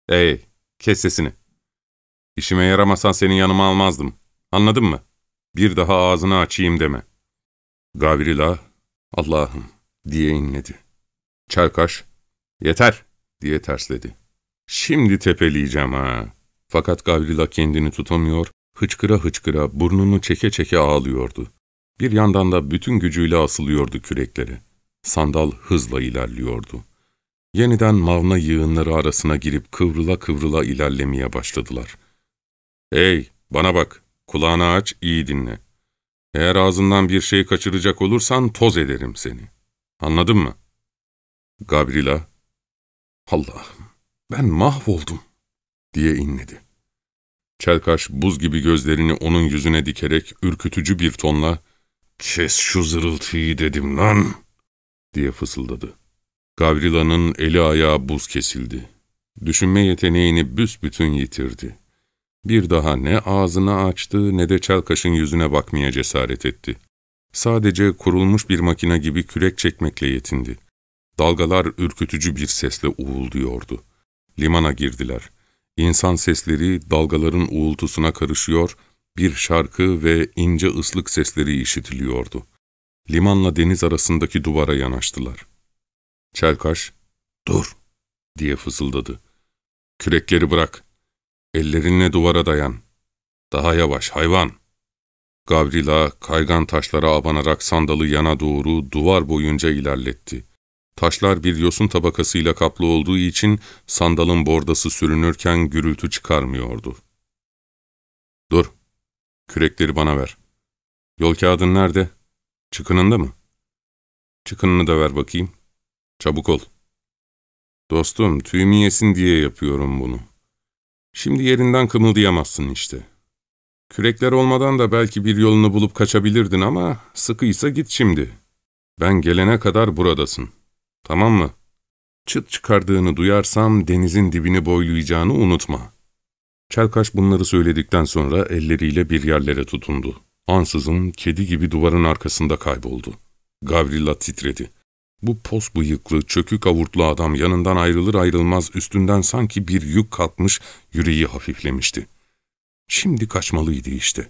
''Ey, kes sesini. İşime yaramasan seni yanıma almazdım. Anladın mı? Bir daha ağzını açayım deme.'' Gavrila, ''Allah'ım!'' diye inledi. Çelkaş, ''Yeter!'' diye tersledi. ''Şimdi tepeleyeceğim ha.'' Fakat Gavrila kendini tutamıyor, hıçkıra hıçkıra burnunu çeke çeke ağlıyordu. Bir yandan da bütün gücüyle asılıyordu küreklere. Sandal hızla ilerliyordu. Yeniden mavna yığınları arasına girip kıvrıla kıvrıla ilerlemeye başladılar. ''Hey, bana bak, kulağını aç, iyi dinle. Eğer ağzından bir şey kaçıracak olursan toz ederim seni. Anladın mı?'' Gavrila, ''Allah'ım, ben mahvoldum.'' diye inledi. Çelkaş buz gibi gözlerini onun yüzüne dikerek ürkütücü bir tonla ''Kes şu zırıltıyı dedim lan!'' diye fısıldadı. Gavrila'nın eli ayağı buz kesildi. Düşünme yeteneğini büsbütün yitirdi. Bir daha ne ağzını açtı ne de Çelkaş'ın yüzüne bakmaya cesaret etti. Sadece kurulmuş bir makine gibi kürek çekmekle yetindi. Dalgalar ürkütücü bir sesle uğulduyordu. Limana girdiler. İnsan sesleri dalgaların uğultusuna karışıyor, bir şarkı ve ince ıslık sesleri işitiliyordu. Limanla deniz arasındaki duvara yanaştılar. Çelkaş, ''Dur!'' diye fısıldadı. ''Kürekleri bırak. Ellerinle duvara dayan. Daha yavaş hayvan. Gavrila kaygan taşlara abanarak sandalı yana doğru duvar boyunca ilerletti. Taşlar bir yosun tabakasıyla kaplı olduğu için sandalın bordası sürünürken gürültü çıkarmıyordu. Dur, kürekleri bana ver. Yol kağıdın nerede? Çıkınında mı? Çıkınını da ver bakayım. Çabuk ol. Dostum, tüyümü yesin diye yapıyorum bunu. Şimdi yerinden kımıldayamazsın işte. Kürekler olmadan da belki bir yolunu bulup kaçabilirdin ama sıkıysa git şimdi. Ben gelene kadar buradasın. Tamam mı? Çıt çıkardığını duyarsam denizin dibini boylayacağını unutma. Çelkaş bunları söyledikten sonra elleriyle bir yerlere tutundu. Ansızın kedi gibi duvarın arkasında kayboldu. Gavrila titredi. Bu pos bıyıklı, çökük avurtlu adam yanından ayrılır ayrılmaz üstünden sanki bir yük kalkmış, yüreği hafiflemişti. Şimdi kaçmalıydı işte.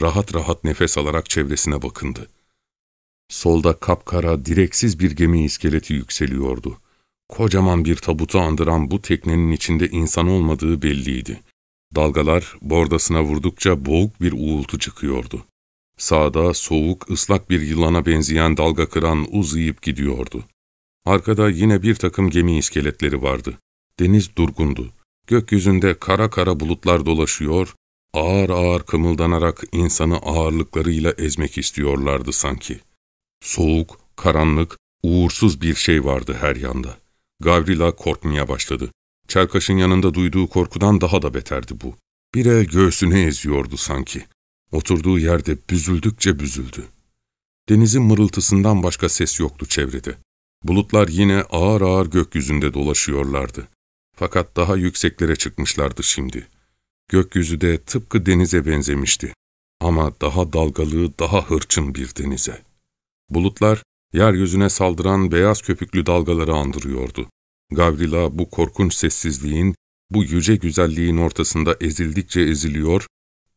Rahat rahat nefes alarak çevresine bakındı. Solda kapkara, direksiz bir gemi iskeleti yükseliyordu. Kocaman bir tabutu andıran bu teknenin içinde insan olmadığı belliydi. Dalgalar bordasına vurdukça boğuk bir uğultu çıkıyordu. Sağda soğuk, ıslak bir yılana benzeyen dalga kıran uzayıp gidiyordu. Arkada yine bir takım gemi iskeletleri vardı. Deniz durgundu. Gökyüzünde kara kara bulutlar dolaşıyor, ağır ağır kımıldanarak insanı ağırlıklarıyla ezmek istiyorlardı sanki. Soğuk, karanlık, uğursuz bir şey vardı her yanda. Gavrila korkmaya başladı. Çelkaş'ın yanında duyduğu korkudan daha da beterdi bu. Bir el göğsünü eziyordu sanki. Oturduğu yerde büzüldükçe büzüldü. Denizin mırıltısından başka ses yoktu çevrede. Bulutlar yine ağır ağır gökyüzünde dolaşıyorlardı. Fakat daha yükseklere çıkmışlardı şimdi. Gökyüzü de tıpkı denize benzemişti. Ama daha dalgalı, daha hırçın bir denize. Bulutlar, yeryüzüne saldıran beyaz köpüklü dalgaları andırıyordu. Gavrila bu korkunç sessizliğin, bu yüce güzelliğin ortasında ezildikçe eziliyor,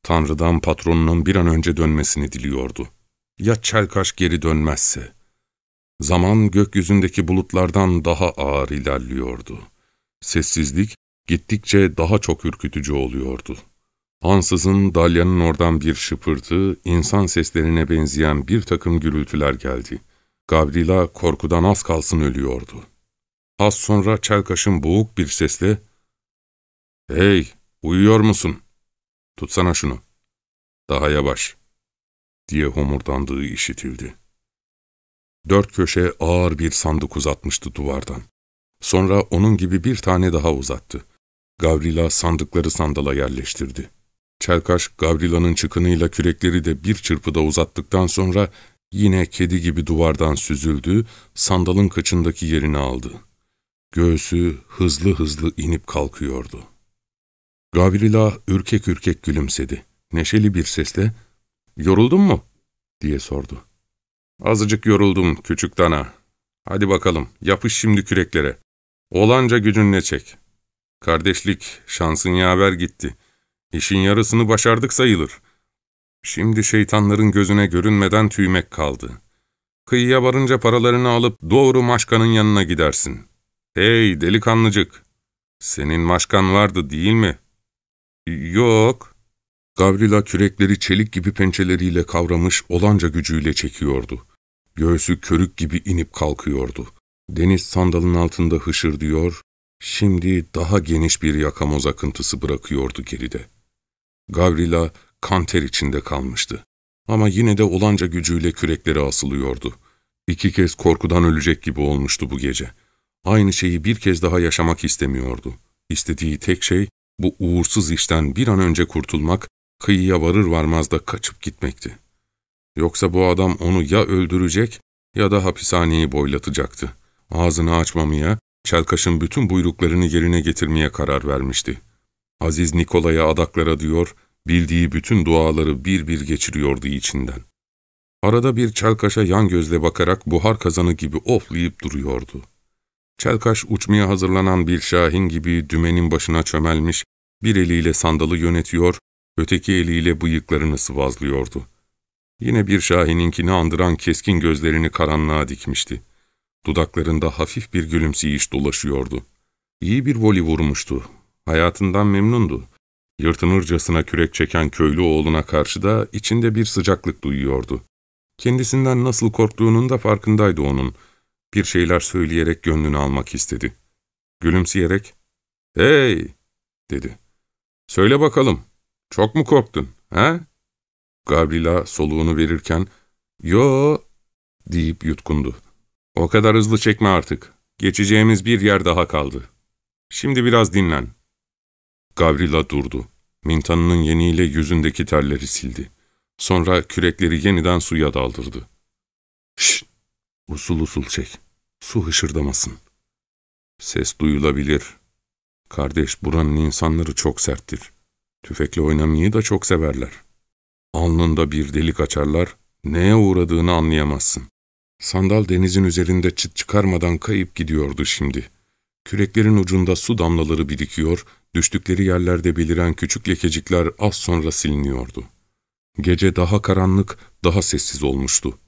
Tanrı'dan patronunun bir an önce dönmesini diliyordu. Ya Çelkaş geri dönmezse? Zaman gökyüzündeki bulutlardan daha ağır ilerliyordu. Sessizlik gittikçe daha çok ürkütücü oluyordu. Ansızın dalyanın oradan bir şıpırtı, insan seslerine benzeyen bir takım gürültüler geldi. Gavrila korkudan az kalsın ölüyordu. Az sonra Çelkaş'ın boğuk bir sesle, ''Hey, uyuyor musun? Tutsana şunu. Daha yavaş.'' diye homurdandığı işitildi. Dört köşe ağır bir sandık uzatmıştı duvardan. Sonra onun gibi bir tane daha uzattı. Gavrila sandıkları sandala yerleştirdi. Çelkaş, Gavrila'nın çıkınıyla kürekleri de bir çırpıda uzattıktan sonra yine kedi gibi duvardan süzüldü, sandalın kıçındaki yerini aldı. Göğsü hızlı hızlı inip kalkıyordu. Gavrila ürkek ürkek gülümsedi. Neşeli bir sesle, ''Yoruldun mu?'' diye sordu. ''Azıcık yoruldum küçük dana. Hadi bakalım, yapış şimdi küreklere. Olanca gücünle çek. Kardeşlik, şansın yaver gitti. İşin yarısını başardık sayılır. Şimdi şeytanların gözüne görünmeden tüymek kaldı. Kıyıya varınca paralarını alıp doğru maşkanın yanına gidersin. Hey delikanlıcık, senin maşkan vardı değil mi? Yok. Gavrila kürekleri çelik gibi pençeleriyle kavramış olanca gücüyle çekiyordu. Göğsü körük gibi inip kalkıyordu. Deniz sandalın altında hışırdıyor, şimdi daha geniş bir yakamoz akıntısı bırakıyordu geride. Gavrila kanter içinde kalmıştı. Ama yine de olanca gücüyle kürekleri asılıyordu. İki kez korkudan ölecek gibi olmuştu bu gece. Aynı şeyi bir kez daha yaşamak istemiyordu. İstediği tek şey bu uğursuz işten bir an önce kurtulmak, kıyıya varır varmaz da kaçıp gitmekti. Yoksa bu adam onu ya öldürecek ya da hapishaneyi boylatacaktı. Ağzını açmamaya, Çelkaş'ın bütün buyruklarını yerine getirmeye karar vermişti. Aziz Nikola'ya adaklara diyor, bildiği bütün duaları bir bir geçiriyordu içinden. Arada bir Çelkaş'a yan gözle bakarak buhar kazanı gibi oflayıp duruyordu. Çelkaş uçmaya hazırlanan bir şahin gibi dümenin başına çömelmiş, bir eliyle sandalı yönetiyor, öteki eliyle bıyıklarını sıvazlıyordu. Yine bir şahininkini andıran keskin gözlerini karanlığa dikmişti. Dudaklarında hafif bir gülümseyiş dolaşıyordu. İyi bir voli vurmuştu. Hayatından memnundu. Yırtınırcasına kürek çeken köylü oğluna karşı da içinde bir sıcaklık duyuyordu. Kendisinden nasıl korktuğunun da farkındaydı onun. Bir şeyler söyleyerek gönlünü almak istedi. Gülümseyerek, ''Hey!'' dedi. ''Söyle bakalım, çok mu korktun, he?'' Gabriela soluğunu verirken, ''Yo!'' deyip yutkundu. ''O kadar hızlı çekme artık. Geçeceğimiz bir yer daha kaldı. Şimdi biraz dinlen.'' Gavrila durdu. Mintanının yeniyle yüzündeki terleri sildi. Sonra kürekleri yeniden suya daldırdı. ''Şşt! Usul usul çek. Su hışırdamasın. Ses duyulabilir. Kardeş buranın insanları çok serttir. Tüfekle oynamayı da çok severler. Alnında bir delik açarlar, neye uğradığını anlayamazsın. Sandal denizin üzerinde çıt çıkarmadan kayıp gidiyordu şimdi. Küreklerin ucunda su damlaları birikiyor, düştükleri yerlerde beliren küçük lekecikler az sonra siliniyordu. Gece daha karanlık, daha sessiz olmuştu.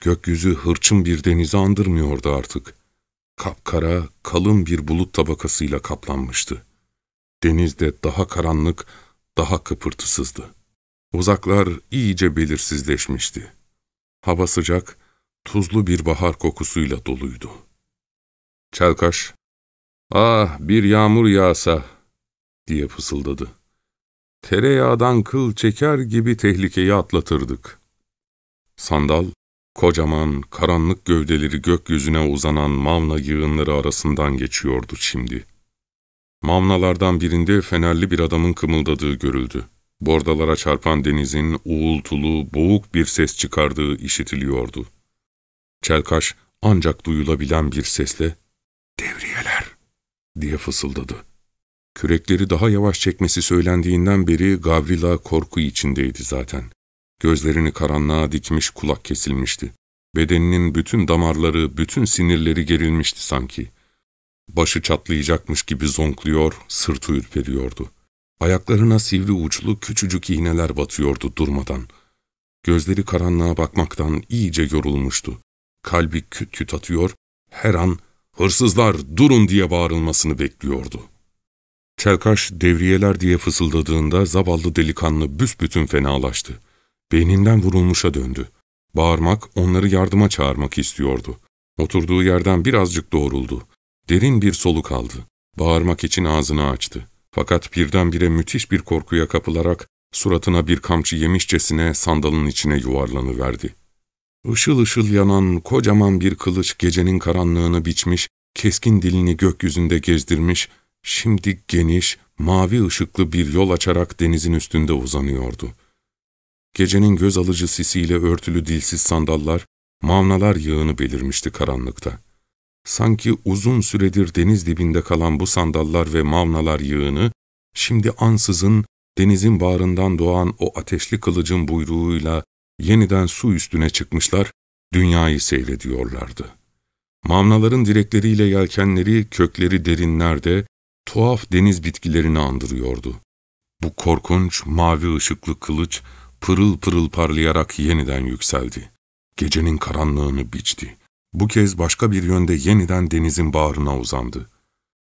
Gökyüzü hırçın bir denizi andırmıyordu artık. Kapkara, kalın bir bulut tabakasıyla kaplanmıştı. Deniz de daha karanlık, daha kıpırtısızdı. Uzaklar iyice belirsizleşmişti. Hava sıcak, tuzlu bir bahar kokusuyla doluydu. Çelkaş, ''Ah bir yağmur yağsa'' diye fısıldadı. Tereyağdan kıl çeker gibi tehlikeyi atlatırdık. Sandal, kocaman, karanlık gövdeleri gökyüzüne uzanan mavna yığınları arasından geçiyordu şimdi. Mavnalardan birinde fenerli bir adamın kımıldadığı görüldü. Bordalara çarpan denizin uğultulu, boğuk bir ses çıkardığı işitiliyordu. Çelkaş ancak duyulabilen bir sesle ''Devriyeler!'' diye fısıldadı. Kürekleri daha yavaş çekmesi söylendiğinden beri Gavrila korku içindeydi zaten. Gözlerini karanlığa dikmiş kulak kesilmişti. Bedeninin bütün damarları, bütün sinirleri gerilmişti sanki. Başı çatlayacakmış gibi zonkluyor, sırtı ürperiyordu. Ayaklarına sivri uçlu küçücük iğneler batıyordu durmadan. Gözleri karanlığa bakmaktan iyice yorulmuştu. Kalbi küt küt atıyor, her an ''Hırsızlar durun!'' diye bağırılmasını bekliyordu. Çelkaş devriyeler diye fısıldadığında zavallı delikanlı büsbütün fenalaştı. Beyninden vurulmuşa döndü. Bağırmak, onları yardıma çağırmak istiyordu. Oturduğu yerden birazcık doğruldu. Derin bir soluk aldı. Bağırmak için ağzını açtı. Fakat birdenbire müthiş bir korkuya kapılarak suratına bir kamçı yemişçesine sandalın içine yuvarlanıverdi. Işıl ışıl yanan kocaman bir kılıç gecenin karanlığını biçmiş, keskin dilini gökyüzünde gezdirmiş, şimdi geniş, mavi ışıklı bir yol açarak denizin üstünde uzanıyordu. Gecenin göz alıcı sisiyle örtülü dilsiz sandallar, mavnalar yığını belirmişti karanlıkta. Sanki uzun süredir deniz dibinde kalan bu sandallar ve mavnalar yığını, şimdi ansızın denizin bağrından doğan o ateşli kılıcın buyruğuyla yeniden su üstüne çıkmışlar, dünyayı seyrediyorlardı. Mavnaların direkleriyle yelkenleri, kökleri derinlerde, tuhaf deniz bitkilerini andırıyordu. Bu korkunç, mavi ışıklı kılıç, pırıl pırıl parlayarak yeniden yükseldi. Gecenin karanlığını biçti. Bu kez başka bir yönde yeniden denizin bağrına uzandı.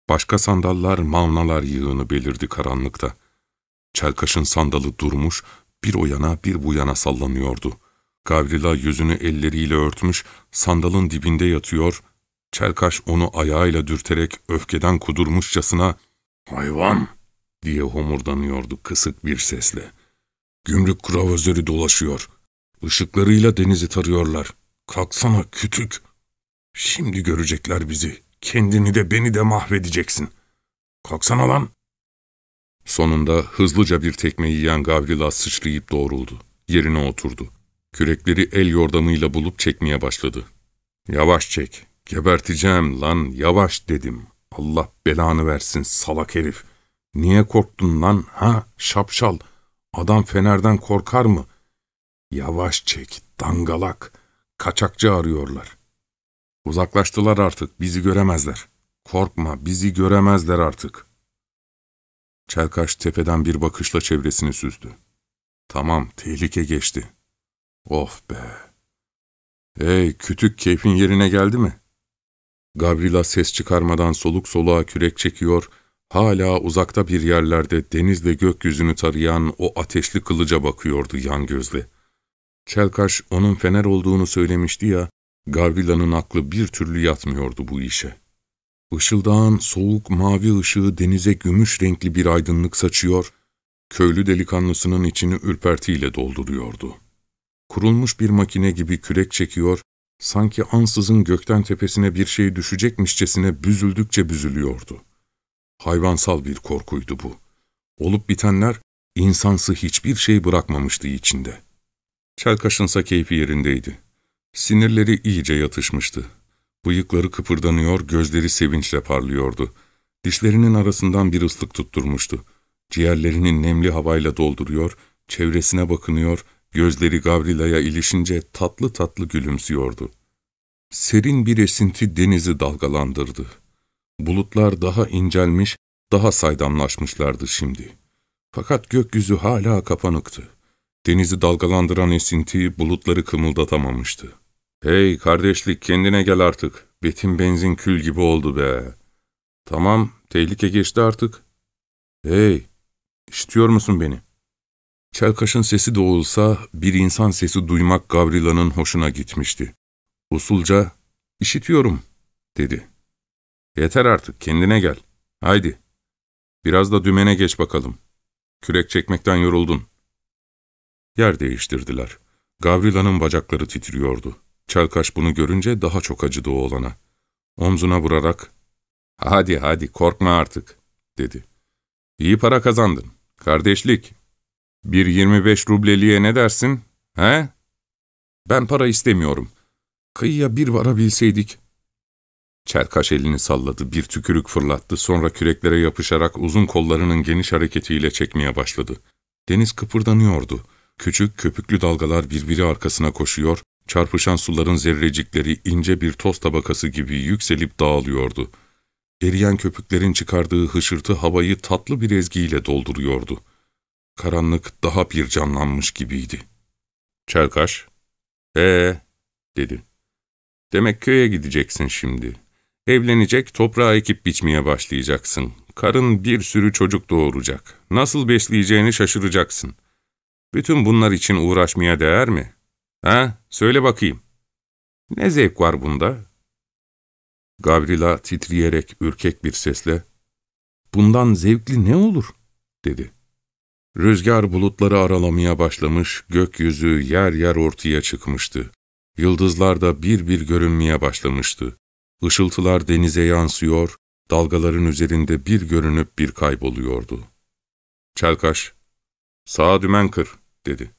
Başka sandallar, mavnalar yığını belirdi karanlıkta. Çelkaş'ın sandalı durmuş, bir o yana bir bu yana sallanıyordu. Gavrila yüzünü elleriyle örtmüş, sandalın dibinde yatıyor, Çelkaş onu ayağıyla dürterek öfkeden kudurmuşçasına ''Hayvan!'' diye homurdanıyordu kısık bir sesle. ''Gümrük kravözörü dolaşıyor. Işıklarıyla denizi tarıyorlar. Kalksana kütük. Şimdi görecekler bizi. Kendini de beni de mahvedeceksin. Kalksana lan!'' Sonunda hızlıca bir tekme yiyen Gavrila sıçrayıp doğruldu. Yerine oturdu. Kürekleri el yordamıyla bulup çekmeye başladı. ''Yavaş çek, geberteceğim lan, yavaş dedim. Allah belanı versin salak herif. Niye korktun lan, ha şapşal? Adam fenerden korkar mı? Yavaş çek, dangalak. Kaçakçı arıyorlar. Uzaklaştılar artık, bizi göremezler. Korkma, bizi göremezler artık.'' Çelkaş tepeden bir bakışla çevresini süzdü. Tamam, tehlike geçti. Of be! Hey, kütük keyfin yerine geldi mi? Gavrila ses çıkarmadan soluk soluğa kürek çekiyor, Hala uzakta bir yerlerde denizle gökyüzünü tarayan o ateşli kılıca bakıyordu yan gözle. Çelkaş onun fener olduğunu söylemişti ya, Gavrila'nın aklı bir türlü yatmıyordu bu işe. Işıldağın soğuk mavi ışığı denize gümüş renkli bir aydınlık saçıyor, köylü delikanlısının içini ürpertiyle dolduruyordu. Kurulmuş bir makine gibi kürek çekiyor, sanki ansızın gökten tepesine bir şey düşecekmişçesine büzüldükçe büzülüyordu. Hayvansal bir korkuydu bu. Olup bitenler, insansı hiçbir şey bırakmamıştı içinde. Çelkaş'ınsa keyfi yerindeydi. Sinirleri iyice yatışmıştı. Bıyıkları kıpırdanıyor, gözleri sevinçle parlıyordu. Dişlerinin arasından bir ıslık tutturmuştu. Ciğerlerini nemli havayla dolduruyor, çevresine bakınıyor, gözleri Gavrila'ya ilişince tatlı tatlı gülümsüyordu. Serin bir esinti denizi dalgalandırdı. Bulutlar daha incelmiş, daha saydamlaşmışlardı şimdi. Fakat gökyüzü hala kapanıktı. Denizi dalgalandıran esinti bulutları kımıldatamamıştı. ''Hey kardeşlik kendine gel artık. Betim benzin kül gibi oldu be. Tamam, tehlike geçti artık. Hey, işitiyor musun beni?'' Çelkaş'ın sesi de olsa bir insan sesi duymak Gavrila'nın hoşuna gitmişti. Usulca, ''İşitiyorum.'' dedi. ''Yeter artık, kendine gel. Haydi. Biraz da dümene geç bakalım. Kürek çekmekten yoruldun.'' Yer değiştirdiler. Gavrila'nın bacakları titriyordu. Çelkaş bunu görünce daha çok acıdı oğlana. Omzuna vurarak, ''Hadi hadi korkma artık.'' dedi. ''İyi para kazandın. Kardeşlik. Bir 25 rubleliğe ne dersin? He? Ben para istemiyorum. Kıyıya bir varabilseydik.'' Çelkaş elini salladı, bir tükürük fırlattı, sonra küreklere yapışarak uzun kollarının geniş hareketiyle çekmeye başladı. Deniz kıpırdanıyordu. Küçük, köpüklü dalgalar birbiri arkasına koşuyor, çarpışan suların zerrecikleri ince bir toz tabakası gibi yükselip dağılıyordu. Eriyen köpüklerin çıkardığı hışırtı havayı tatlı bir ezgiyle dolduruyordu. Karanlık daha bir canlanmış gibiydi. Çelkaş, ''Ee?'' dedi. ''Demek köye gideceksin şimdi. Evlenecek, toprağa ekip biçmeye başlayacaksın. Karın bir sürü çocuk doğuracak. Nasıl besleyeceğini şaşıracaksın. Bütün bunlar için uğraşmaya değer mi? Ha? Söyle bakayım. Ne zevk var bunda? Gavrila titreyerek ürkek bir sesle, ''Bundan zevkli ne olur?'' dedi. Rüzgar bulutları aralamaya başlamış, gökyüzü yer yer ortaya çıkmıştı. Yıldızlar da bir bir görünmeye başlamıştı. Işıltılar denize yansıyor, dalgaların üzerinde bir görünüp bir kayboluyordu. Çelkaş, ''Sağa dümen kır.'' dedi.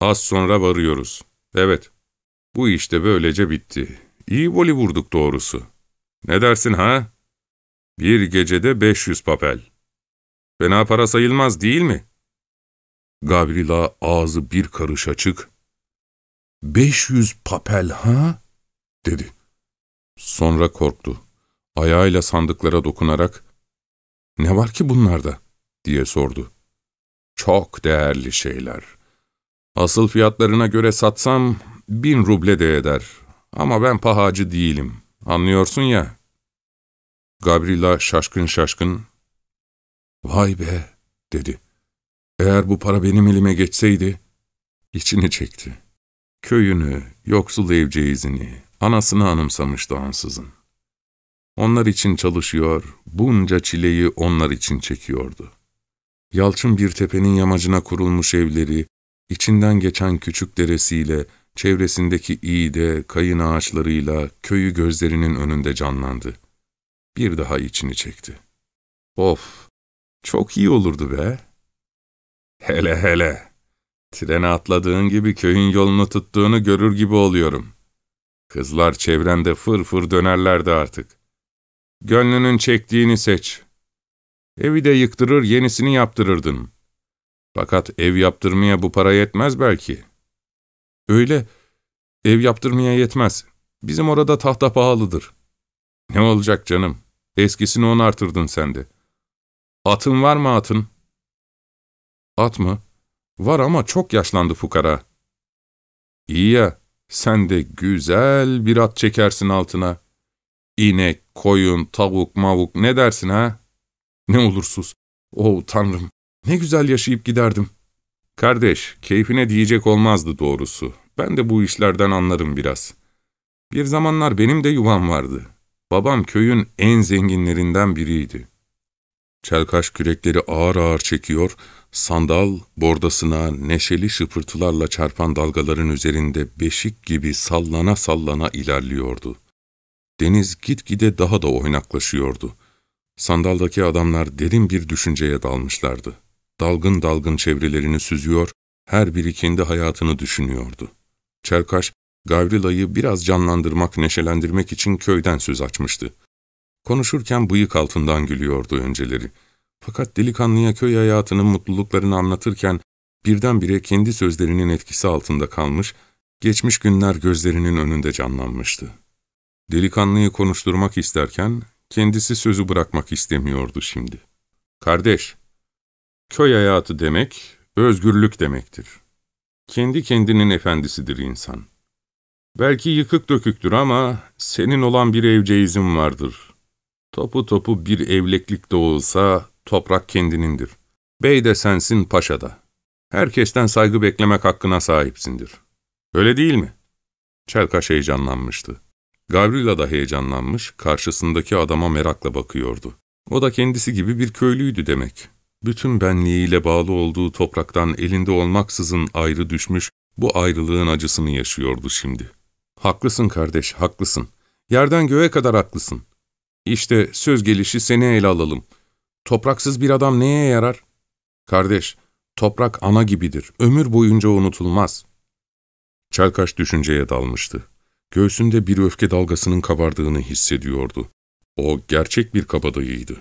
Az sonra varıyoruz. Evet, bu işte böylece bitti. İyi voli vurduk doğrusu. Ne dersin ha? Bir gecede 500 papel. Fena para sayılmaz değil mi? Gavrila ağzı bir karış açık. 500 papel ha? dedi. Sonra korktu. Ayağıyla sandıklara dokunarak, ''Ne var ki bunlarda?'' diye sordu. ''Çok değerli şeyler.'' Asıl fiyatlarına göre satsam bin ruble de eder. Ama ben pahacı değilim. Anlıyorsun ya. Gabriela şaşkın şaşkın, ''Vay be'' dedi. ''Eğer bu para benim elime geçseydi...'' içini çekti. Köyünü, yoksul evceğizini, anasını anımsamıştı ansızın. Onlar için çalışıyor, bunca çileyi onlar için çekiyordu. Yalçın bir tepenin yamacına kurulmuş evleri, İçinden geçen küçük deresiyle, çevresindeki iğde, kayın ağaçlarıyla köyü gözlerinin önünde canlandı. Bir daha içini çekti. Of, çok iyi olurdu be. Hele hele, trene atladığın gibi köyün yolunu tuttuğunu görür gibi oluyorum. Kızlar çevrende fır fır dönerlerdi artık. Gönlünün çektiğini seç. Evi de yıktırır, yenisini yaptırırdın. Fakat ev yaptırmaya bu para yetmez belki. Öyle, ev yaptırmaya yetmez. Bizim orada tahta pahalıdır. Ne olacak canım? Eskisini on artırdın sen de. Atın var mı atın? At mı? Var ama çok yaşlandı fukara. İyi ya, sen de güzel bir at çekersin altına. İnek, koyun, tavuk, mavuk ne dersin ha? Ne olursuz. Oh tanrım, ne güzel yaşayıp giderdim. Kardeş, keyfine diyecek olmazdı doğrusu. Ben de bu işlerden anlarım biraz. Bir zamanlar benim de yuvam vardı. Babam köyün en zenginlerinden biriydi. Çelkaş kürekleri ağır ağır çekiyor, sandal bordasına neşeli şıpırtılarla çarpan dalgaların üzerinde beşik gibi sallana sallana ilerliyordu. Deniz gitgide daha da oynaklaşıyordu. Sandaldaki adamlar derin bir düşünceye dalmışlardı. Dalgın dalgın çevrelerini süzüyor, her biri kendi hayatını düşünüyordu. Çelkaş, Gavrila'yı biraz canlandırmak, neşelendirmek için köyden söz açmıştı. Konuşurken bıyık altından gülüyordu önceleri. Fakat delikanlıya köy hayatının mutluluklarını anlatırken birdenbire kendi sözlerinin etkisi altında kalmış, geçmiş günler gözlerinin önünde canlanmıştı. Delikanlıyı konuşturmak isterken kendisi sözü bırakmak istemiyordu şimdi. Kardeş, köy hayatı demek özgürlük demektir. Kendi kendinin efendisidir insan. Belki yıkık döküktür ama senin olan bir evceizin vardır. Topu topu bir evleklik de olsa toprak kendinindir. Bey de sensin, paşa da. Herkesten saygı beklemek hakkına sahipsindir. Öyle değil mi? Çelkaş heyecanlanmıştı. Gavrila da heyecanlanmış, karşısındaki adama merakla bakıyordu. O da kendisi gibi bir köylüydü demek. Bütün benliğiyle bağlı olduğu topraktan elinde olmaksızın ayrı düşmüş, bu ayrılığın acısını yaşıyordu şimdi. Haklısın kardeş, haklısın. Yerden göğe kadar haklısın. İşte söz gelişi seni ele alalım. Topraksız bir adam neye yarar? Kardeş, toprak ana gibidir, ömür boyunca unutulmaz. Çelkaş düşünceye dalmıştı. Göğsünde bir öfke dalgasının kabardığını hissediyordu. O gerçek bir kabadayıydı.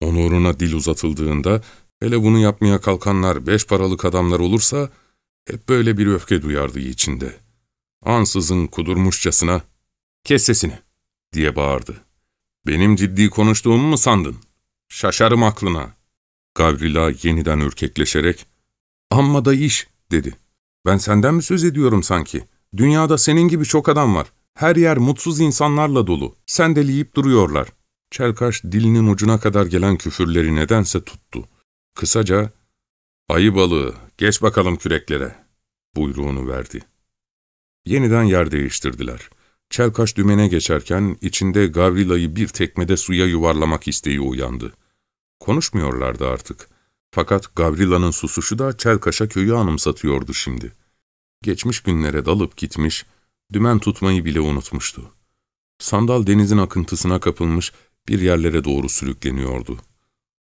Onuruna dil uzatıldığında, hele bunu yapmaya kalkanlar beş paralık adamlar olursa, hep böyle bir öfke duyardı içinde. Ansızın kudurmuşçasına, ''Kes sesini!'' diye bağırdı. ''Benim ciddi konuştuğumu mu sandın? Şaşarım aklına.'' Gavrila yeniden ürkekleşerek, ''Amma da iş.'' dedi. ''Ben senden mi söz ediyorum sanki? Dünyada senin gibi çok adam var. Her yer mutsuz insanlarla dolu. Sendeleyip duruyorlar.'' Çelkaş dilinin ucuna kadar gelen küfürleri nedense tuttu. Kısaca, ''Ayı balığı, geç bakalım küreklere.'' buyruğunu verdi. Yeniden yer değiştirdiler. Çelkaş dümene geçerken içinde Gavrila'yı bir tekmede suya yuvarlamak isteği uyandı. Konuşmuyorlardı artık. Fakat Gavrila'nın susuşu da Çelkaş'a köyü anımsatıyordu şimdi. Geçmiş günlere dalıp gitmiş, dümen tutmayı bile unutmuştu. Sandal denizin akıntısına kapılmış, bir yerlere doğru sürükleniyordu.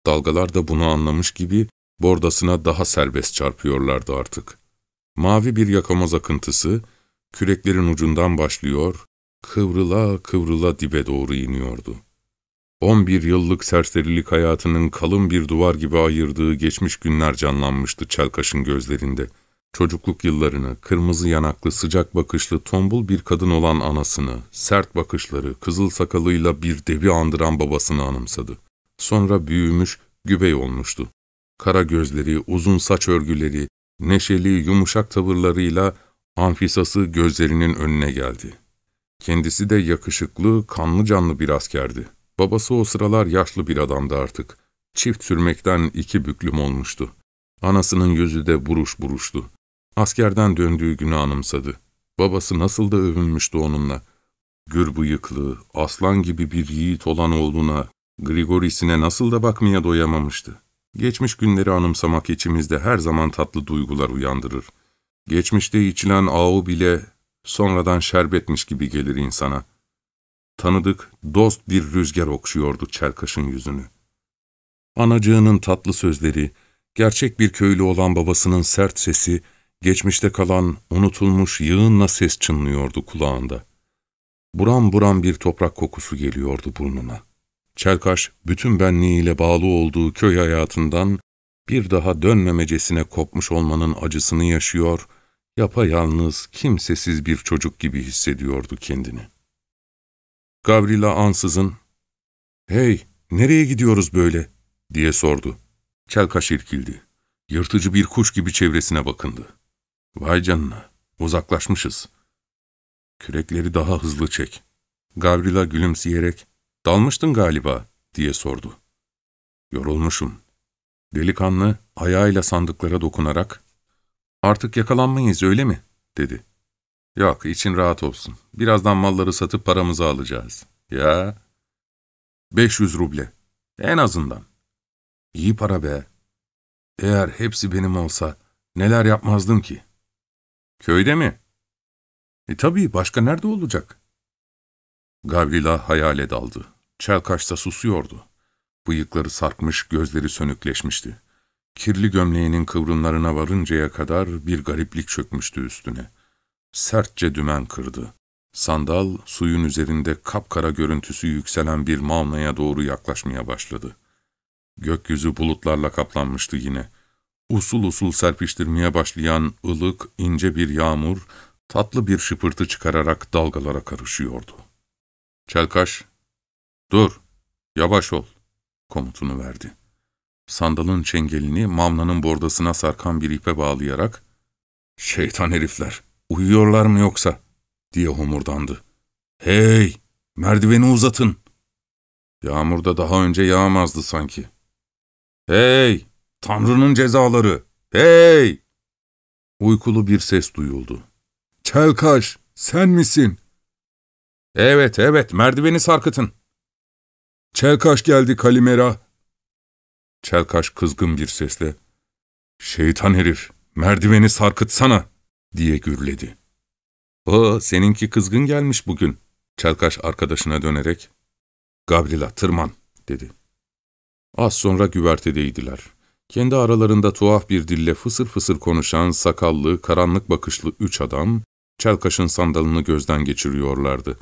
Dalgalar da bunu anlamış gibi bordasına daha serbest çarpıyorlardı artık. Mavi bir yakamoz akıntısı, küreklerin ucundan başlıyor, kıvrıla kıvrıla dibe doğru iniyordu. On bir yıllık serserilik hayatının kalın bir duvar gibi ayırdığı geçmiş günler canlanmıştı Çelkaş'ın gözlerinde. Çocukluk yıllarını, kırmızı yanaklı, sıcak bakışlı, tombul bir kadın olan anasını, sert bakışları, kızıl sakalıyla bir devi andıran babasını anımsadı. Sonra büyümüş, gübey olmuştu. Kara gözleri, uzun saç örgüleri, neşeli, yumuşak tavırlarıyla Anfisası gözlerinin önüne geldi. Kendisi de yakışıklı, kanlı canlı bir askerdi. Babası o sıralar yaşlı bir adamdı artık. Çift sürmekten iki büklüm olmuştu. Anasının yüzü de buruş buruştu. Askerden döndüğü günü anımsadı. Babası nasıl da övünmüştü onunla. Gür bıyıklı, aslan gibi bir yiğit olan oğluna, Grigoris'ine nasıl da bakmaya doyamamıştı. Geçmiş günleri anımsamak içimizde her zaman tatlı duygular uyandırır. Geçmişte içilen ağu bile sonradan şerbetmiş gibi gelir insana. Tanıdık, dost bir rüzgar okşuyordu Çelkaş'ın yüzünü. Anacığının tatlı sözleri, gerçek bir köylü olan babasının sert sesi, geçmişte kalan, unutulmuş yığınla ses çınlıyordu kulağında. Buram buram bir toprak kokusu geliyordu burnuna. Çelkaş, bütün benliğiyle bağlı olduğu köy hayatından bir daha dönmemecesine kopmuş olmanın acısını yaşıyor, yapayalnız, kimsesiz bir çocuk gibi hissediyordu kendini. Gavrila ansızın, ''Hey, nereye gidiyoruz böyle?'' diye sordu. Çelkaş irkildi. Yırtıcı bir kuş gibi çevresine bakındı. ''Vay canına, uzaklaşmışız.'' Kürekleri daha hızlı çek. Gavrila gülümseyerek, ''Dalmıştın galiba.'' diye sordu. Yorulmuşum. Delikanlı ayağıyla sandıklara dokunarak, ''Artık yakalanmayız öyle mi?'' dedi. ''Yok, için rahat olsun. Birazdan malları satıp paramızı alacağız.'' ''Ya?'' ''500 ruble. En azından.'' ''İyi para be. Eğer hepsi benim olsa neler yapmazdım ki?'' ''Köyde mi?'' ''E tabii, başka nerede olacak?'' Gavrila hayale daldı. Çelkaş'ta susuyordu. Bıyıkları sarkmış, gözleri sönükleşmişti. Kirli gömleğinin kıvrımlarına varıncaya kadar bir gariplik çökmüştü üstüne. Sertçe dümen kırdı. Sandal, suyun üzerinde kapkara görüntüsü yükselen bir mavnaya doğru yaklaşmaya başladı. Gökyüzü bulutlarla kaplanmıştı yine. Usul usul serpiştirmeye başlayan ılık, ince bir yağmur, tatlı bir şıpırtı çıkararak dalgalara karışıyordu. Çelkaş, ''Dur, yavaş ol.'' Komutunu verdi. Sandalın çengelini Mavna'nın bordasına sarkan bir ipe bağlayarak, ''Şeytan herifler, uyuyorlar mı yoksa?'' diye homurdandı. ''Hey, merdiveni uzatın!'' Yağmurda daha önce yağmazdı sanki. ''Hey, Tanrı'nın cezaları! Hey!'' Uykulu bir ses duyuldu. ''Çelkaş, sen misin?'' ''Evet, evet, merdiveni sarkıtın.'' ''Çelkaş geldi Kalimera.'' Çelkaş kızgın bir sesle, ''Şeytan herif, merdiveni sarkıtsana!'' diye gürledi. ''O, seninki kızgın gelmiş bugün.'' Çelkaş arkadaşına dönerek, ''Gavrila, tırman.'' dedi. Az sonra güvertedeydiler. Kendi aralarında tuhaf bir dille fısır fısır konuşan, sakallı, karanlık bakışlı üç adam, Çelkaş'ın sandalını gözden geçiriyorlardı.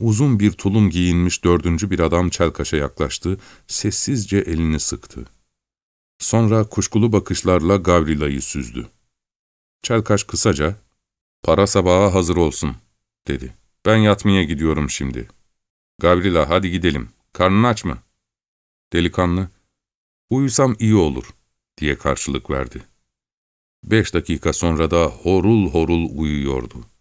Uzun bir tulum giyinmiş dördüncü bir adam Çelkaş'a yaklaştı, sessizce elini sıktı. Sonra kuşkulu bakışlarla Gavrila'yı süzdü. Çelkaş kısaca, ''Para sabaha hazır olsun.'' dedi. ''Ben yatmaya gidiyorum şimdi.'' ''Gavrila, hadi gidelim. Karnın aç mı?'' Delikanlı, ''Uyusam iyi olur.'' diye karşılık verdi. Beş dakika sonra da horul horul uyuyordu.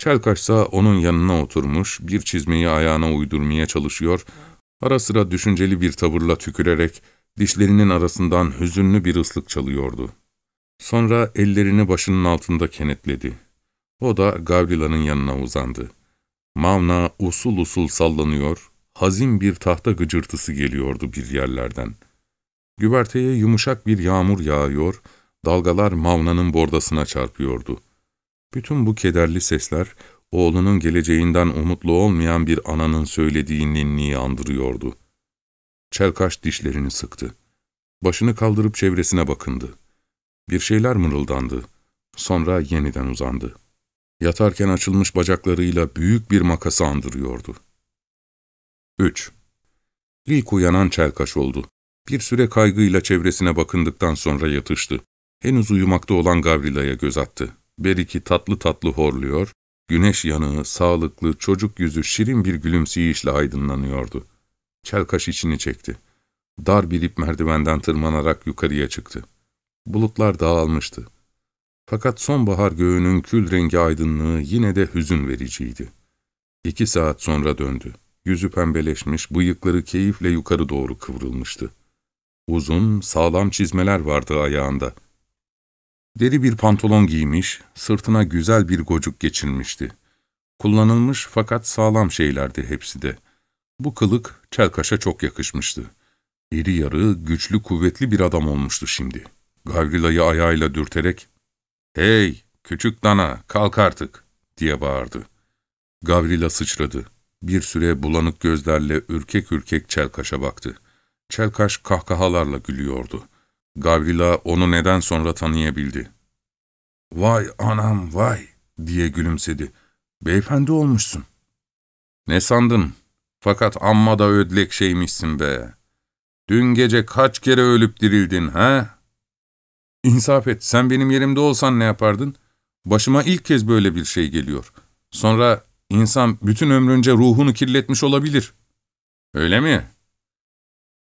Çelkaşsa onun yanına oturmuş, bir çizmeyi ayağına uydurmaya çalışıyor, ara sıra düşünceli bir tavırla tükürerek, dişlerinin arasından hüzünlü bir ıslık çalıyordu. Sonra ellerini başının altında kenetledi. O da Gavrila'nın yanına uzandı. Mavna usul usul sallanıyor, hazin bir tahta gıcırtısı geliyordu bir yerlerden. Güverteye yumuşak bir yağmur yağıyor, dalgalar Mavna'nın bordasına çarpıyordu. Bütün bu kederli sesler, oğlunun geleceğinden umutlu olmayan bir ananın söylediği ninniyi andırıyordu. Çelkaş dişlerini sıktı. Başını kaldırıp çevresine bakındı. Bir şeyler mırıldandı. Sonra yeniden uzandı. Yatarken açılmış bacaklarıyla büyük bir makası andırıyordu. 3. İlk uyanan Çelkaş oldu. Bir süre kaygıyla çevresine bakındıktan sonra yatıştı. Henüz uyumakta olan Gavrila'ya göz attı. Beriki tatlı tatlı horluyor, güneş yanığı, sağlıklı, çocuk yüzü şirin bir gülümseyişle aydınlanıyordu. Çelkaş içini çekti. Dar bir ip merdivenden tırmanarak yukarıya çıktı. Bulutlar dağılmıştı. Fakat sonbahar göğünün kül rengi aydınlığı yine de hüzün vericiydi. İki saat sonra döndü. Yüzü pembeleşmiş, bıyıkları keyifle yukarı doğru kıvrılmıştı. Uzun, sağlam çizmeler vardı ayağında. Deri bir pantolon giymiş, sırtına güzel bir gocuk geçirmişti. Kullanılmış fakat sağlam şeylerdi hepsi de. Bu kılık Çelkaş'a çok yakışmıştı. İri yarı, güçlü, kuvvetli bir adam olmuştu şimdi. Gavrila'yı ayağıyla dürterek, ''Hey, küçük dana, kalk artık!'' diye bağırdı. Gavrila sıçradı. Bir süre bulanık gözlerle ürkek ürkek Çelkaş'a baktı. Çelkaş kahkahalarla gülüyordu. Gavrila onu neden sonra tanıyabildi. ''Vay anam vay!'' diye gülümsedi. ''Beyefendi olmuşsun.'' ''Ne sandın? Fakat amma da ödlek şeymişsin be. Dün gece kaç kere ölüp dirildin, ha? İnsaf et, sen benim yerimde olsan ne yapardın? Başıma ilk kez böyle bir şey geliyor. Sonra insan bütün ömrünce ruhunu kirletmiş olabilir. Öyle mi?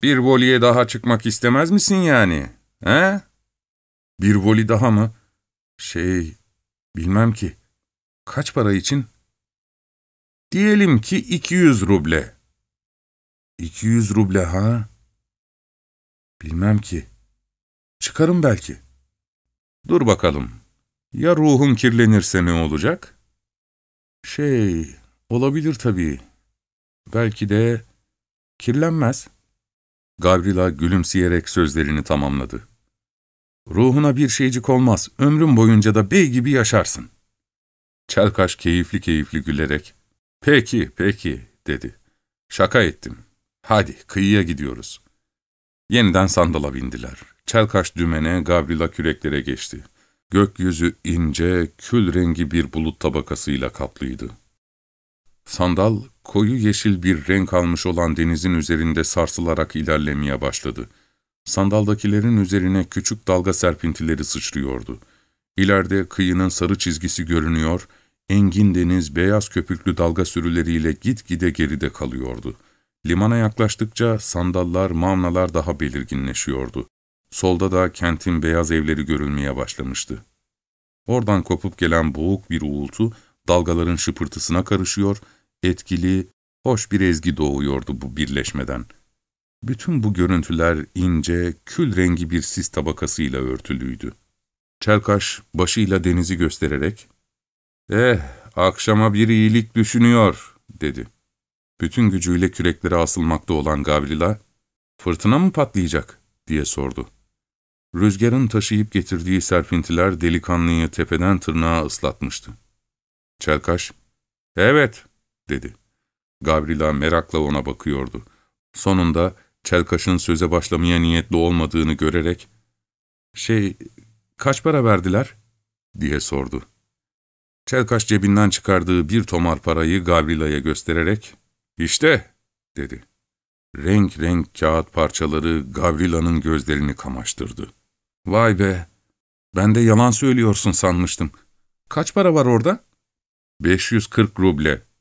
Bir voleye daha çıkmak istemez misin yani? He? Bir voli daha mı? Şey, bilmem ki. Kaç para için? Diyelim ki 200 ruble. 200 ruble ha? Bilmem ki. Çıkarım belki. Dur bakalım. Ya ruhum kirlenirse ne olacak? Şey, olabilir tabii. Belki de kirlenmez. Gavrila gülümseyerek sözlerini tamamladı. Ruhuna bir şeycik olmaz, ömrün boyunca da bey gibi yaşarsın. Çelkaş keyifli keyifli gülerek, peki, peki, dedi. Şaka ettim. Hadi, kıyıya gidiyoruz. Yeniden sandala bindiler. Çelkaş dümene, Gavrila küreklere geçti. Gökyüzü ince, kül rengi bir bulut tabakasıyla kaplıydı. Sandal, koyu yeşil bir renk almış olan denizin üzerinde sarsılarak ilerlemeye başladı. Sandaldakilerin üzerine küçük dalga serpintileri sıçrıyordu. İleride kıyının sarı çizgisi görünüyor, engin deniz beyaz köpüklü dalga sürüleriyle gitgide geride kalıyordu. Limana yaklaştıkça sandallar, mavnalar daha belirginleşiyordu. Solda da kentin beyaz evleri görülmeye başlamıştı. Oradan kopup gelen boğuk bir uğultu, dalgaların şıpırtısına karışıyor, etkili, hoş bir ezgi doğuyordu bu birleşmeden. Bütün bu görüntüler ince, kül rengi bir sis tabakasıyla örtülüydü. Çelkaş başıyla denizi göstererek, ''Eh, akşama bir iyilik düşünüyor.'' dedi. Bütün gücüyle küreklere asılmakta olan Gavrila, ''Fırtına mı patlayacak?'' diye sordu. Rüzgarın taşıyıp getirdiği serpintiler delikanlıyı tepeden tırnağa ıslatmıştı. Çelkaş, ''Evet.'' Dedi. Gavrila merakla ona bakıyordu. Sonunda Çelkaş'ın söze başlamaya niyetli olmadığını görerek, ''Şey, kaç para verdiler?'' diye sordu. Çelkaş cebinden çıkardığı bir tomar parayı Gavrila'ya göstererek, ''İşte'' dedi. Renk renk kağıt parçaları Gavrila'nın gözlerini kamaştırdı. ''Vay be, ben de yalan söylüyorsun sanmıştım. Kaç para var orada?'' ''540 ruble.''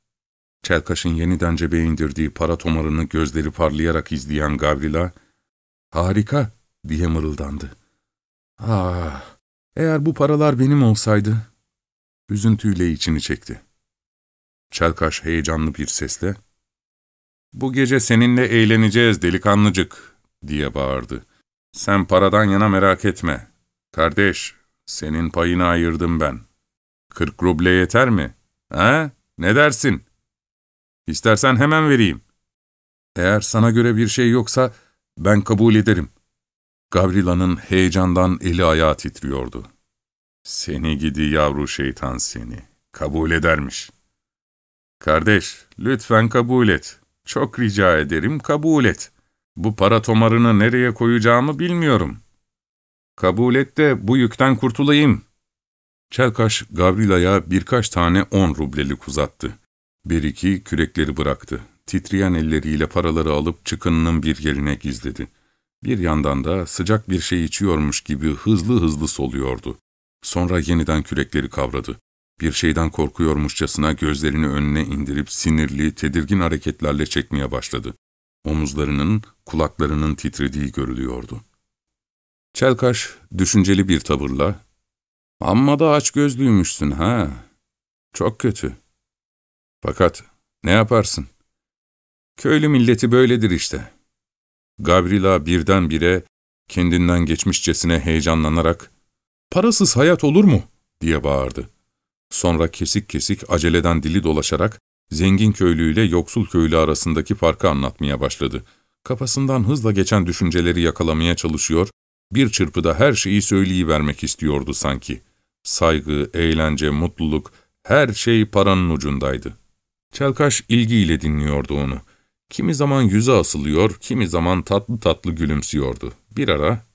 Çelkaş'ın yeniden cebe indirdiği para tomarını gözleri parlayarak izleyen Gavrila, ''Harika!'' diye mırıldandı. ''Ah, eğer bu paralar benim olsaydı...'' Üzüntüyle içini çekti. Çelkaş heyecanlı bir sesle, ''Bu gece seninle eğleneceğiz delikanlıcık.'' diye bağırdı. ''Sen paradan yana merak etme. Kardeş, senin payını ayırdım ben. Kırk ruble yeter mi? Ha? Ne dersin?'' İstersen hemen vereyim. Eğer sana göre bir şey yoksa ben kabul ederim. Gavrila'nın heyecandan eli ayağı titriyordu. Seni gidi yavru şeytan seni. Kabul edermiş. Kardeş, lütfen kabul et. Çok rica ederim kabul et. Bu para tomarını nereye koyacağımı bilmiyorum. Kabul et de bu yükten kurtulayım. Çelkaş, Gavrila'ya birkaç tane on rublelik uzattı. Beriki kürekleri bıraktı. Titreyen elleriyle paraları alıp çıkınının bir yerine gizledi. Bir yandan da sıcak bir şey içiyormuş gibi hızlı hızlı soluyordu. Sonra yeniden kürekleri kavradı. Bir şeyden korkuyormuşçasına gözlerini önüne indirip sinirli, tedirgin hareketlerle çekmeye başladı. Omuzlarının, kulaklarının titrediği görülüyordu. Çelkaş, düşünceli bir tavırla, ''Amma da aç gözlüymüşsün ha. Çok kötü. Fakat ne yaparsın? Köylü milleti böyledir işte. Gavrila birdenbire kendinden geçmişçesine heyecanlanarak ''Parasız hayat olur mu?'' diye bağırdı. Sonra kesik kesik aceleden dili dolaşarak zengin köylüyle yoksul köylü arasındaki farkı anlatmaya başladı. Kafasından hızla geçen düşünceleri yakalamaya çalışıyor, bir çırpıda her şeyi söyleyivermek istiyordu sanki. Saygı, eğlence, mutluluk, her şey paranın ucundaydı. Çelkaş ilgiyle dinliyordu onu. Kimi zaman yüze asılıyor, kimi zaman tatlı tatlı gülümsüyordu. Bir ara,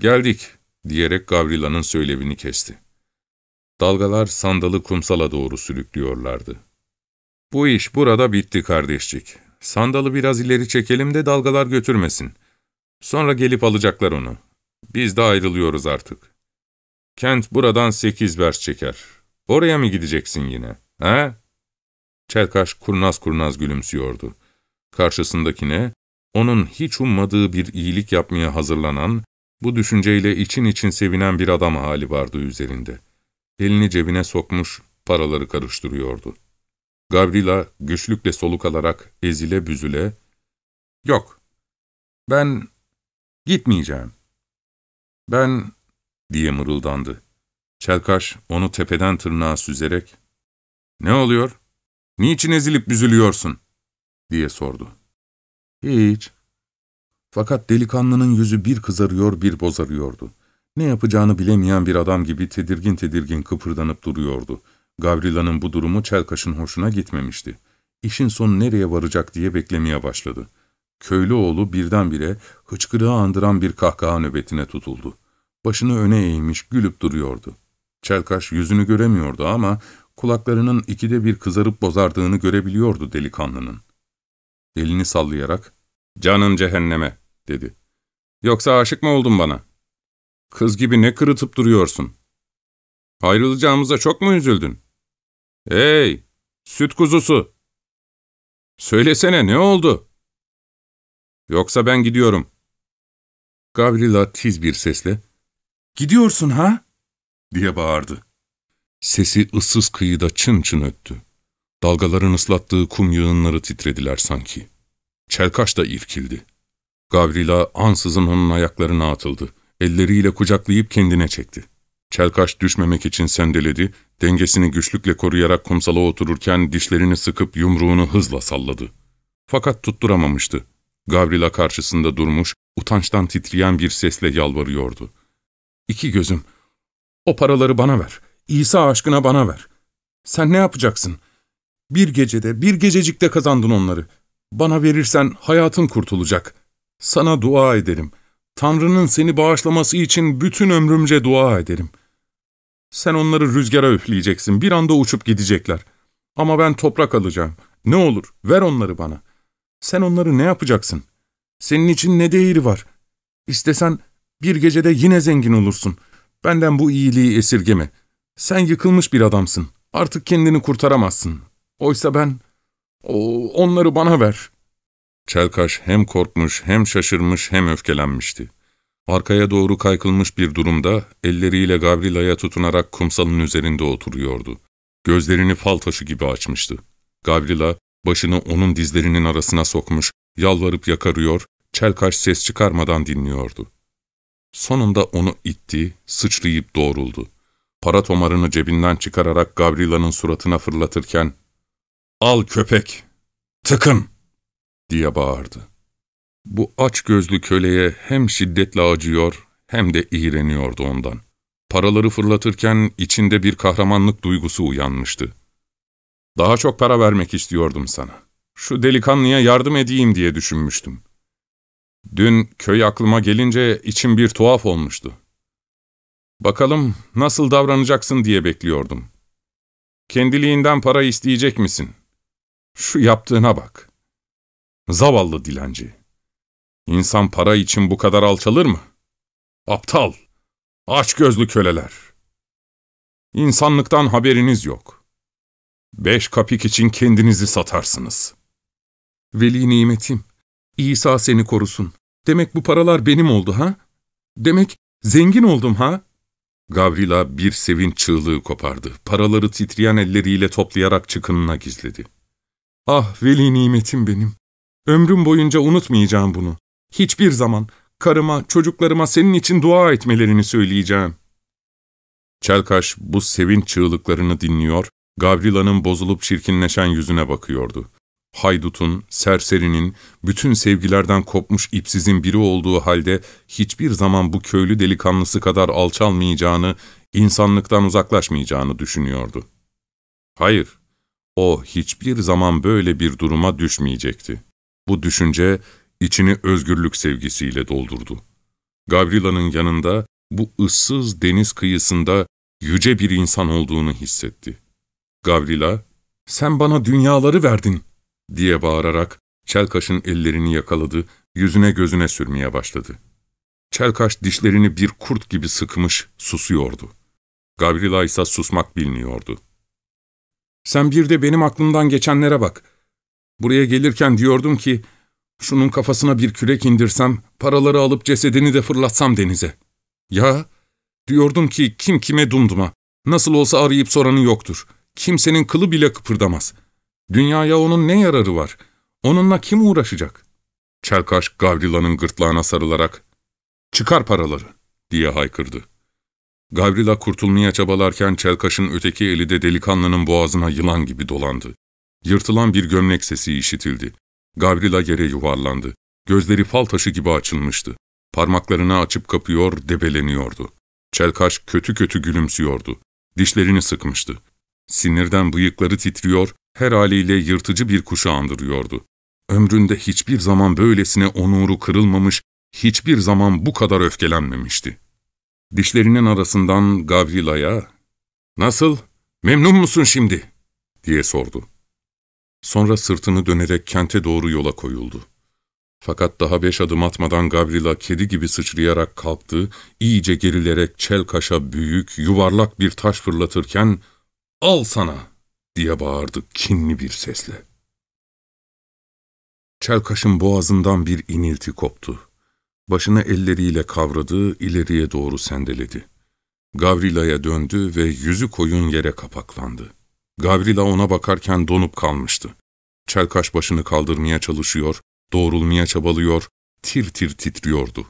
''Geldik.'' diyerek Gavrila'nın söylevini kesti. Dalgalar sandalı kumsala doğru sürüklüyorlardı. ''Bu iş burada bitti kardeşcik. Sandalı biraz ileri çekelim de dalgalar götürmesin. Sonra gelip alacaklar onu. Biz de ayrılıyoruz artık. Kent buradan sekiz vers çeker. Oraya mı gideceksin yine, he?'' Çelkaş kurnaz kurnaz gülümsüyordu. Karşısındakine, onun hiç ummadığı bir iyilik yapmaya hazırlanan, bu düşünceyle için için sevinen bir adam hali vardı üzerinde. Elini cebine sokmuş, paraları karıştırıyordu. Gavrila güçlükle soluk alarak ezile büzüle, ''Yok, ben Gitmeyeceğim. Ben, diye mırıldandı. Çelkaş onu tepeden tırnağa süzerek, ''Ne oluyor? Niçin ezilip büzülüyorsun?'' diye sordu. ''Hiç.'' Fakat delikanlının yüzü bir kızarıyor bir bozarıyordu. Ne yapacağını bilemeyen bir adam gibi tedirgin tedirgin kıpırdanıp duruyordu. Gavrila'nın bu durumu Çelkaş'ın hoşuna gitmemişti. İşin sonu nereye varacak diye beklemeye başladı. Köylü oğlu birdenbire hıçkırığı andıran bir kahkaha nöbetine tutuldu. Başını öne eğmiş gülüp duruyordu. Çelkaş yüzünü göremiyordu ama kulaklarının ikide bir kızarıp bozardığını görebiliyordu delikanlının. Elini sallayarak, ''Canın cehenneme.'' dedi. ''Yoksa aşık mı oldun bana? Kız gibi ne kırıtıp duruyorsun? Ayrılacağımıza çok mu üzüldün? Hey, süt kuzusu! Söylesene ne oldu? Yoksa ben gidiyorum.'' Gavrila tiz bir sesle, ''Gidiyorsun ha?'' diye bağırdı. Sesi ıssız kıyıda çın çın öttü. Dalgaların ıslattığı kum yığınları titrediler sanki. Çelkaş da irkildi. Gavrila ansızın onun ayaklarına atıldı. Elleriyle kucaklayıp kendine çekti. Çelkaş düşmemek için sendeledi, dengesini güçlükle koruyarak kumsala otururken dişlerini sıkıp yumruğunu hızla salladı. Fakat tutturamamıştı. Gavrila karşısında durmuş, utançtan titreyen bir sesle yalvarıyordu. ''İki gözüm, o paraları bana ver. İsa aşkına bana ver. Sen ne yapacaksın? Bir gecede, bir gececikte kazandın onları. Bana verirsen hayatın kurtulacak. Sana dua ederim. Tanrı'nın seni bağışlaması için bütün ömrümce dua ederim. Sen onları rüzgara üfleyeceksin. Bir anda uçup gidecekler. Ama ben toprak alacağım. Ne olur, ver onları bana. Sen onları ne yapacaksın? Senin için ne değeri var? İstesen bir gecede yine zengin olursun. Benden bu iyiliği esirgeme. Sen yıkılmış bir adamsın. Artık kendini kurtaramazsın. Oysa ben... O, onları bana ver. Çelkaş hem korkmuş, hem şaşırmış, hem öfkelenmişti. Arkaya doğru kaykılmış bir durumda, elleriyle Gavrila'ya tutunarak kumsalın üzerinde oturuyordu. Gözlerini fal taşı gibi açmıştı. Gavrila, başını onun dizlerinin arasına sokmuş, yalvarıp yakarıyor, Çelkaş ses çıkarmadan dinliyordu. Sonunda onu itti, sıçrayıp doğruldu. Para tomarını cebinden çıkararak Gavrila'nın suratına fırlatırken, ''Al köpek, tıkın!'' diye bağırdı. Bu aç gözlü köleye hem şiddetle acıyor hem de iğreniyordu ondan. Paraları fırlatırken içinde bir kahramanlık duygusu uyanmıştı. Daha çok para vermek istiyordum sana. Şu delikanlıya yardım edeyim diye düşünmüştüm. Dün köy aklıma gelince içim bir tuhaf olmuştu. Bakalım nasıl davranacaksın diye bekliyordum. Kendiliğinden para isteyecek misin? Şu yaptığına bak. Zavallı dilenci. İnsan para için bu kadar alçalır mı? Aptal, aç gözlü köleler. İnsanlıktan haberiniz yok. Beş kapik için kendinizi satarsınız. Veli nimetim, İsa seni korusun. Demek bu paralar benim oldu ha? Demek zengin oldum ha? Gavrila bir sevinç çığlığı kopardı. Paraları titreyen elleriyle toplayarak çıkınına gizledi. Ah veli nimetim benim. Ömrüm boyunca unutmayacağım bunu. Hiçbir zaman karıma, çocuklarıma senin için dua etmelerini söyleyeceğim. Çelkaş bu sevinç çığlıklarını dinliyor, Gavrila'nın bozulup çirkinleşen yüzüne bakıyordu haydutun, serserinin, bütün sevgilerden kopmuş ipsizin biri olduğu halde hiçbir zaman bu köylü delikanlısı kadar alçalmayacağını, insanlıktan uzaklaşmayacağını düşünüyordu. Hayır, o hiçbir zaman böyle bir duruma düşmeyecekti. Bu düşünce içini özgürlük sevgisiyle doldurdu. Gavrila'nın yanında bu ıssız deniz kıyısında yüce bir insan olduğunu hissetti. Gavrila, ''Sen bana dünyaları verdin.'' Diye bağırarak Çelkaş'ın ellerini yakaladı, yüzüne gözüne sürmeye başladı. Çelkaş dişlerini bir kurt gibi sıkmış, susuyordu. Gavrila ise susmak bilmiyordu. ''Sen bir de benim aklımdan geçenlere bak. Buraya gelirken diyordum ki, şunun kafasına bir kürek indirsem, paraları alıp cesedini de fırlatsam denize. Ya, diyordum ki kim kime dumduma, nasıl olsa arayıp soranı yoktur. Kimsenin kılı bile kıpırdamaz.'' Dünyaya onun ne yararı var? Onunla kim uğraşacak? Çelkaş Gavrila'nın gırtlağına sarılarak, çıkar paraları diye haykırdı. Gavrila kurtulmaya çabalarken Çelkaş'ın öteki eli de delikanlının boğazına yılan gibi dolandı. Yırtılan bir gömlek sesi işitildi. Gavrila yere yuvarlandı. Gözleri fal taşı gibi açılmıştı. Parmaklarını açıp kapıyor, debeleniyordu. Çelkaş kötü kötü gülümsüyordu. Dişlerini sıkmıştı. Sinirden bıyıkları titriyor, her haliyle yırtıcı bir kuşu andırıyordu. Ömründe hiçbir zaman böylesine onuru kırılmamış, hiçbir zaman bu kadar öfkelenmemişti. Dişlerinin arasından Gavrila'ya, ''Nasıl, memnun musun şimdi?'' diye sordu. Sonra sırtını dönerek kente doğru yola koyuldu. Fakat daha beş adım atmadan Gavrila kedi gibi sıçrayarak kalktı, iyice gerilerek Çelkaş'a büyük, yuvarlak bir taş fırlatırken, ''Al sana!'' Diye bağırdı kinli bir sesle. Çelkaş'ın boğazından bir inilti koptu. Başını elleriyle kavradı, ileriye doğru sendeledi. Gavrila'ya döndü ve yüzü koyun yere kapaklandı. Gavrila ona bakarken donup kalmıştı. Çelkaş başını kaldırmaya çalışıyor, doğrulmaya çabalıyor, tir tir titriyordu.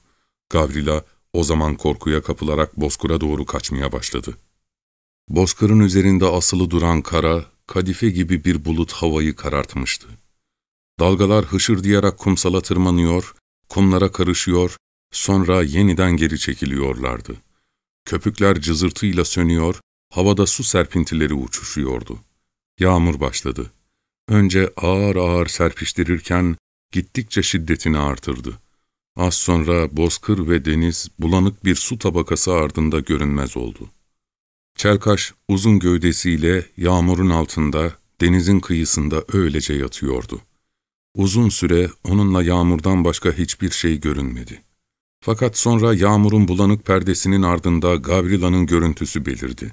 Gavrila o zaman korkuya kapılarak bozkıra doğru kaçmaya başladı. Bozkırın üzerinde asılı duran kara, kadife gibi bir bulut havayı karartmıştı. Dalgalar hışırdayarak kumsala tırmanıyor, kumlara karışıyor, sonra yeniden geri çekiliyorlardı. Köpükler cızırtıyla sönüyor, havada su serpintileri uçuşuyordu. Yağmur başladı. Önce ağır ağır serpiştirirken gittikçe şiddetini artırdı. Az sonra bozkır ve deniz bulanık bir su tabakası ardında görünmez oldu. Çelkaş uzun gövdesiyle yağmurun altında, denizin kıyısında öylece yatıyordu. Uzun süre onunla yağmurdan başka hiçbir şey görünmedi. Fakat sonra yağmurun bulanık perdesinin ardında Gavrila'nın görüntüsü belirdi.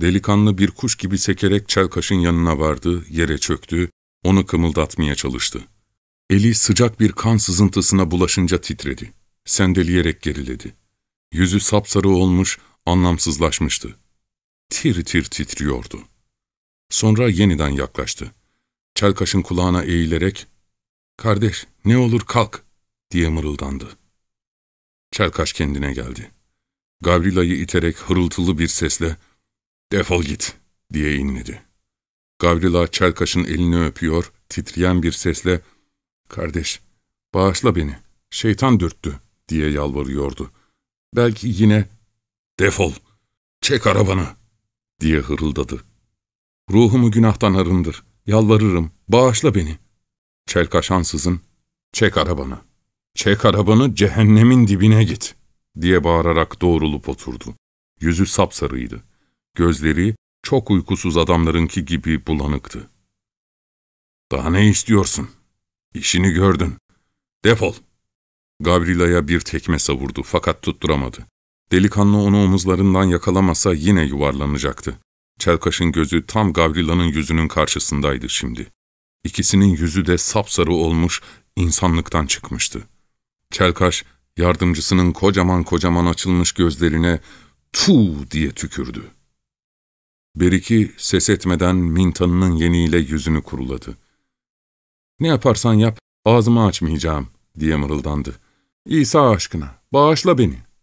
Delikanlı bir kuş gibi sekerek Çelkaş'ın yanına vardı, yere çöktü, onu kımıldatmaya çalıştı. Eli sıcak bir kan sızıntısına bulaşınca titredi. Sendeleyerek geriledi. Yüzü sapsarı olmuş, anlamsızlaşmıştı. Tir tir titriyordu. Sonra yeniden yaklaştı. Çelkaş'ın kulağına eğilerek, ''Kardeş, ne olur kalk!'' diye mırıldandı. Çelkaş kendine geldi. Gavrila'yı iterek hırıltılı bir sesle, ''Defol git!'' diye inledi. Gavrila Çelkaş'ın elini öpüyor, titreyen bir sesle, ''Kardeş, bağışla beni, şeytan dürttü.'' diye yalvarıyordu. Belki yine, ''Defol, çek arabanı!'' Diye hırıldadı. ''Ruhumu günahtan arındır, yalvarırım, bağışla beni.'' Çelkaş ansızın, ''Çek arabanı, çek arabanı cehennemin dibine git.'' diye bağırarak doğrulup oturdu. Yüzü sapsarıydı. Gözleri çok uykusuz adamlarınki gibi bulanıktı. ''Daha ne istiyorsun? İşini gördün. Defol!'' Gavrila'ya bir tekme savurdu fakat tutturamadı. Delikanlı onu omuzlarından yakalamasa yine yuvarlanacaktı. Çelkaş'ın gözü tam Gavrila'nın yüzünün karşısındaydı şimdi. İkisinin yüzü de sapsarı olmuş, insanlıktan çıkmıştı. Çelkaş, yardımcısının kocaman kocaman açılmış gözlerine tu diye tükürdü. Beriki ses etmeden mintanının yeniyle yüzünü kuruladı. ''Ne yaparsan yap, ağzımı açmayacağım.'' diye mırıldandı. ''İsa aşkına, bağışla beni.''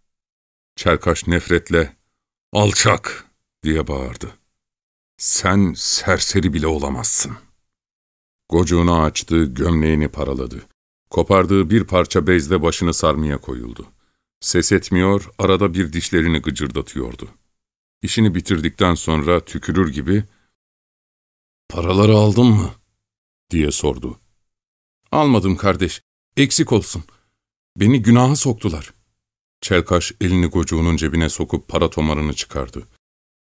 Çelkaş nefretle, ''Alçak!'' diye bağırdı. ''Sen serseri bile olamazsın.'' Gocuğunu açtı, gömleğini paraladı. Kopardığı bir parça bezle başını sarmaya koyuldu. Ses etmiyor, arada bir dişlerini gıcırdatıyordu. İşini bitirdikten sonra tükürür gibi, ''Paraları aldın mı?'' diye sordu. ''Almadım kardeş, eksik olsun. Beni günaha soktular.'' Çelkaş elini gocuğunun cebine sokup para tomarını çıkardı.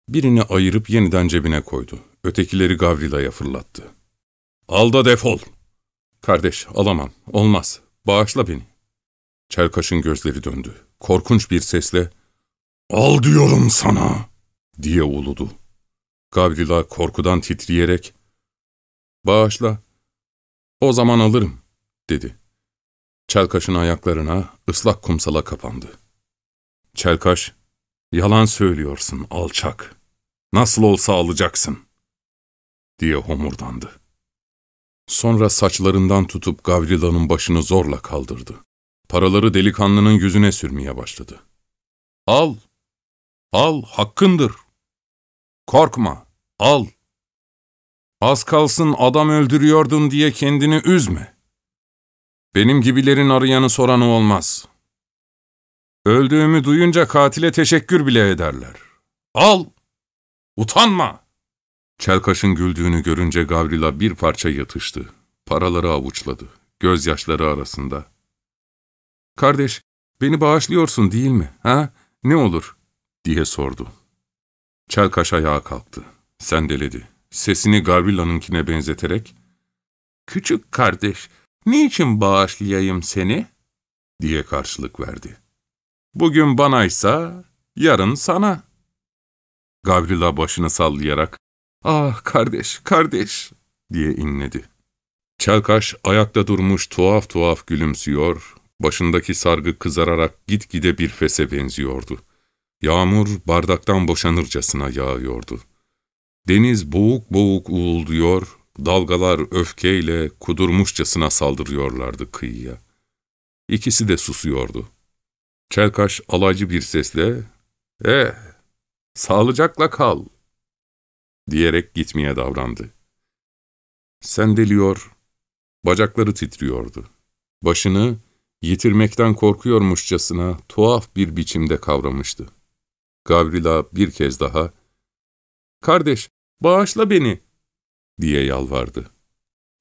Birini ayırıp yeniden cebine koydu. Ötekileri Gavrila'ya fırlattı. ''Al da defol!'' ''Kardeş, alamam. Olmaz. Bağışla beni.'' Çelkaş'ın gözleri döndü. Korkunç bir sesle, ''Al diyorum sana!'' diye uludu. Gavrila korkudan titreyerek, ''Bağışla, o zaman alırım.'' dedi. Çelkaş'ın ayaklarına ıslak kumsala kapandı. Çelkaş, ''Yalan söylüyorsun alçak. Nasıl olsa alacaksın.'' diye homurdandı. Sonra saçlarından tutup Gavrila'nın başını zorla kaldırdı. Paraları delikanlının yüzüne sürmeye başladı. Al, al, hakkındır. Korkma, al. Az kalsın adam öldürüyordun diye kendini üzme. Benim gibilerin arayanı soranı olmaz. Öldüğümü duyunca katile teşekkür bile ederler. Al, utanma. Çelkaş'ın güldüğünü görünce Gavrila bir parça yatıştı. Paraları avuçladı, gözyaşları arasında. ''Kardeş, beni bağışlıyorsun değil mi, ha? Ne olur?'' diye sordu. Çelkaş ayağa kalktı, sendeledi. Sesini Gavrila'nınkine benzeterek, ''Küçük kardeş, niçin bağışlayayım seni?'' diye karşılık verdi. ''Bugün banaysa, yarın sana.'' Gavrila başını sallayarak, ''Ah kardeş, kardeş!'' diye inledi. Çelkaş ayakta durmuş tuhaf tuhaf gülümsüyor, başındaki sargı kızararak gitgide bir fese benziyordu. Yağmur bardaktan boşanırcasına yağıyordu. Deniz boğuk boğuk uğulduyor, dalgalar öfkeyle kudurmuşçasına saldırıyorlardı kıyıya. İkisi de susuyordu. Çelkaş alaycı bir sesle, ''Eh, sağlıcakla kal.'' diyerek gitmeye davrandı. Sendeliyor, bacakları titriyordu. Başını yitirmekten korkuyormuşçasına tuhaf bir biçimde kavramıştı. Gavrila bir kez daha, ''Kardeş, bağışla beni!'' diye yalvardı.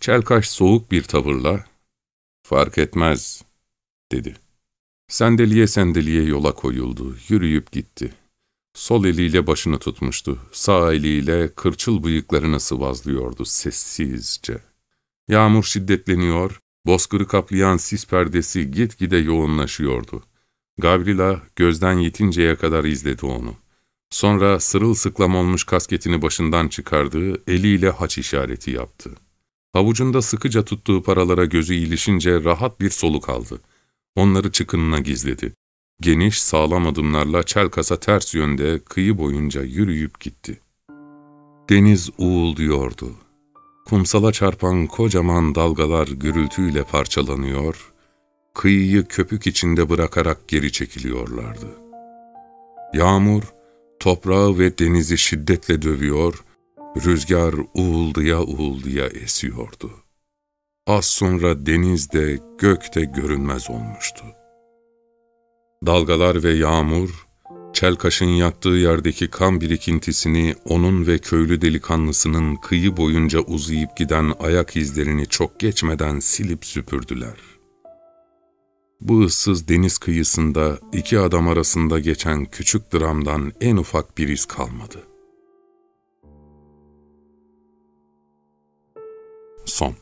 Çelkaş soğuk bir tavırla, ''Fark etmez.'' dedi. Sendeliye sendeliye yola koyuldu, yürüyüp gitti. Sol eliyle başını tutmuştu, sağ eliyle kırçıl bıyıklarını sıvazlıyordu sessizce. Yağmur şiddetleniyor, bozkırı kaplayan sis perdesi gitgide yoğunlaşıyordu. Gavrila gözden yitinceye kadar izledi onu. Sonra sırılsıklam olmuş kasketini başından çıkardı, eliyle haç işareti yaptı. Havucunda sıkıca tuttuğu paralara gözü ilişince rahat bir soluk aldı. Onları çıkınına gizledi. Geniş, sağlam adımlarla Çelkas'a ters yönde kıyı boyunca yürüyüp gitti. Deniz uğulduyordu. Kumsala çarpan kocaman dalgalar gürültüyle parçalanıyor, kıyıyı köpük içinde bırakarak geri çekiliyorlardı. Yağmur, toprağı ve denizi şiddetle dövüyor, rüzgar uğulduya uğulduya esiyordu. Az sonra deniz de gök de görünmez olmuştu. Dalgalar ve yağmur, Çelkaş'ın yattığı yerdeki kan birikintisini onun ve köylü delikanlısının kıyı boyunca uzayıp giden ayak izlerini çok geçmeden silip süpürdüler. Bu ıssız deniz kıyısında iki adam arasında geçen küçük dramdan en ufak bir iz kalmadı. Son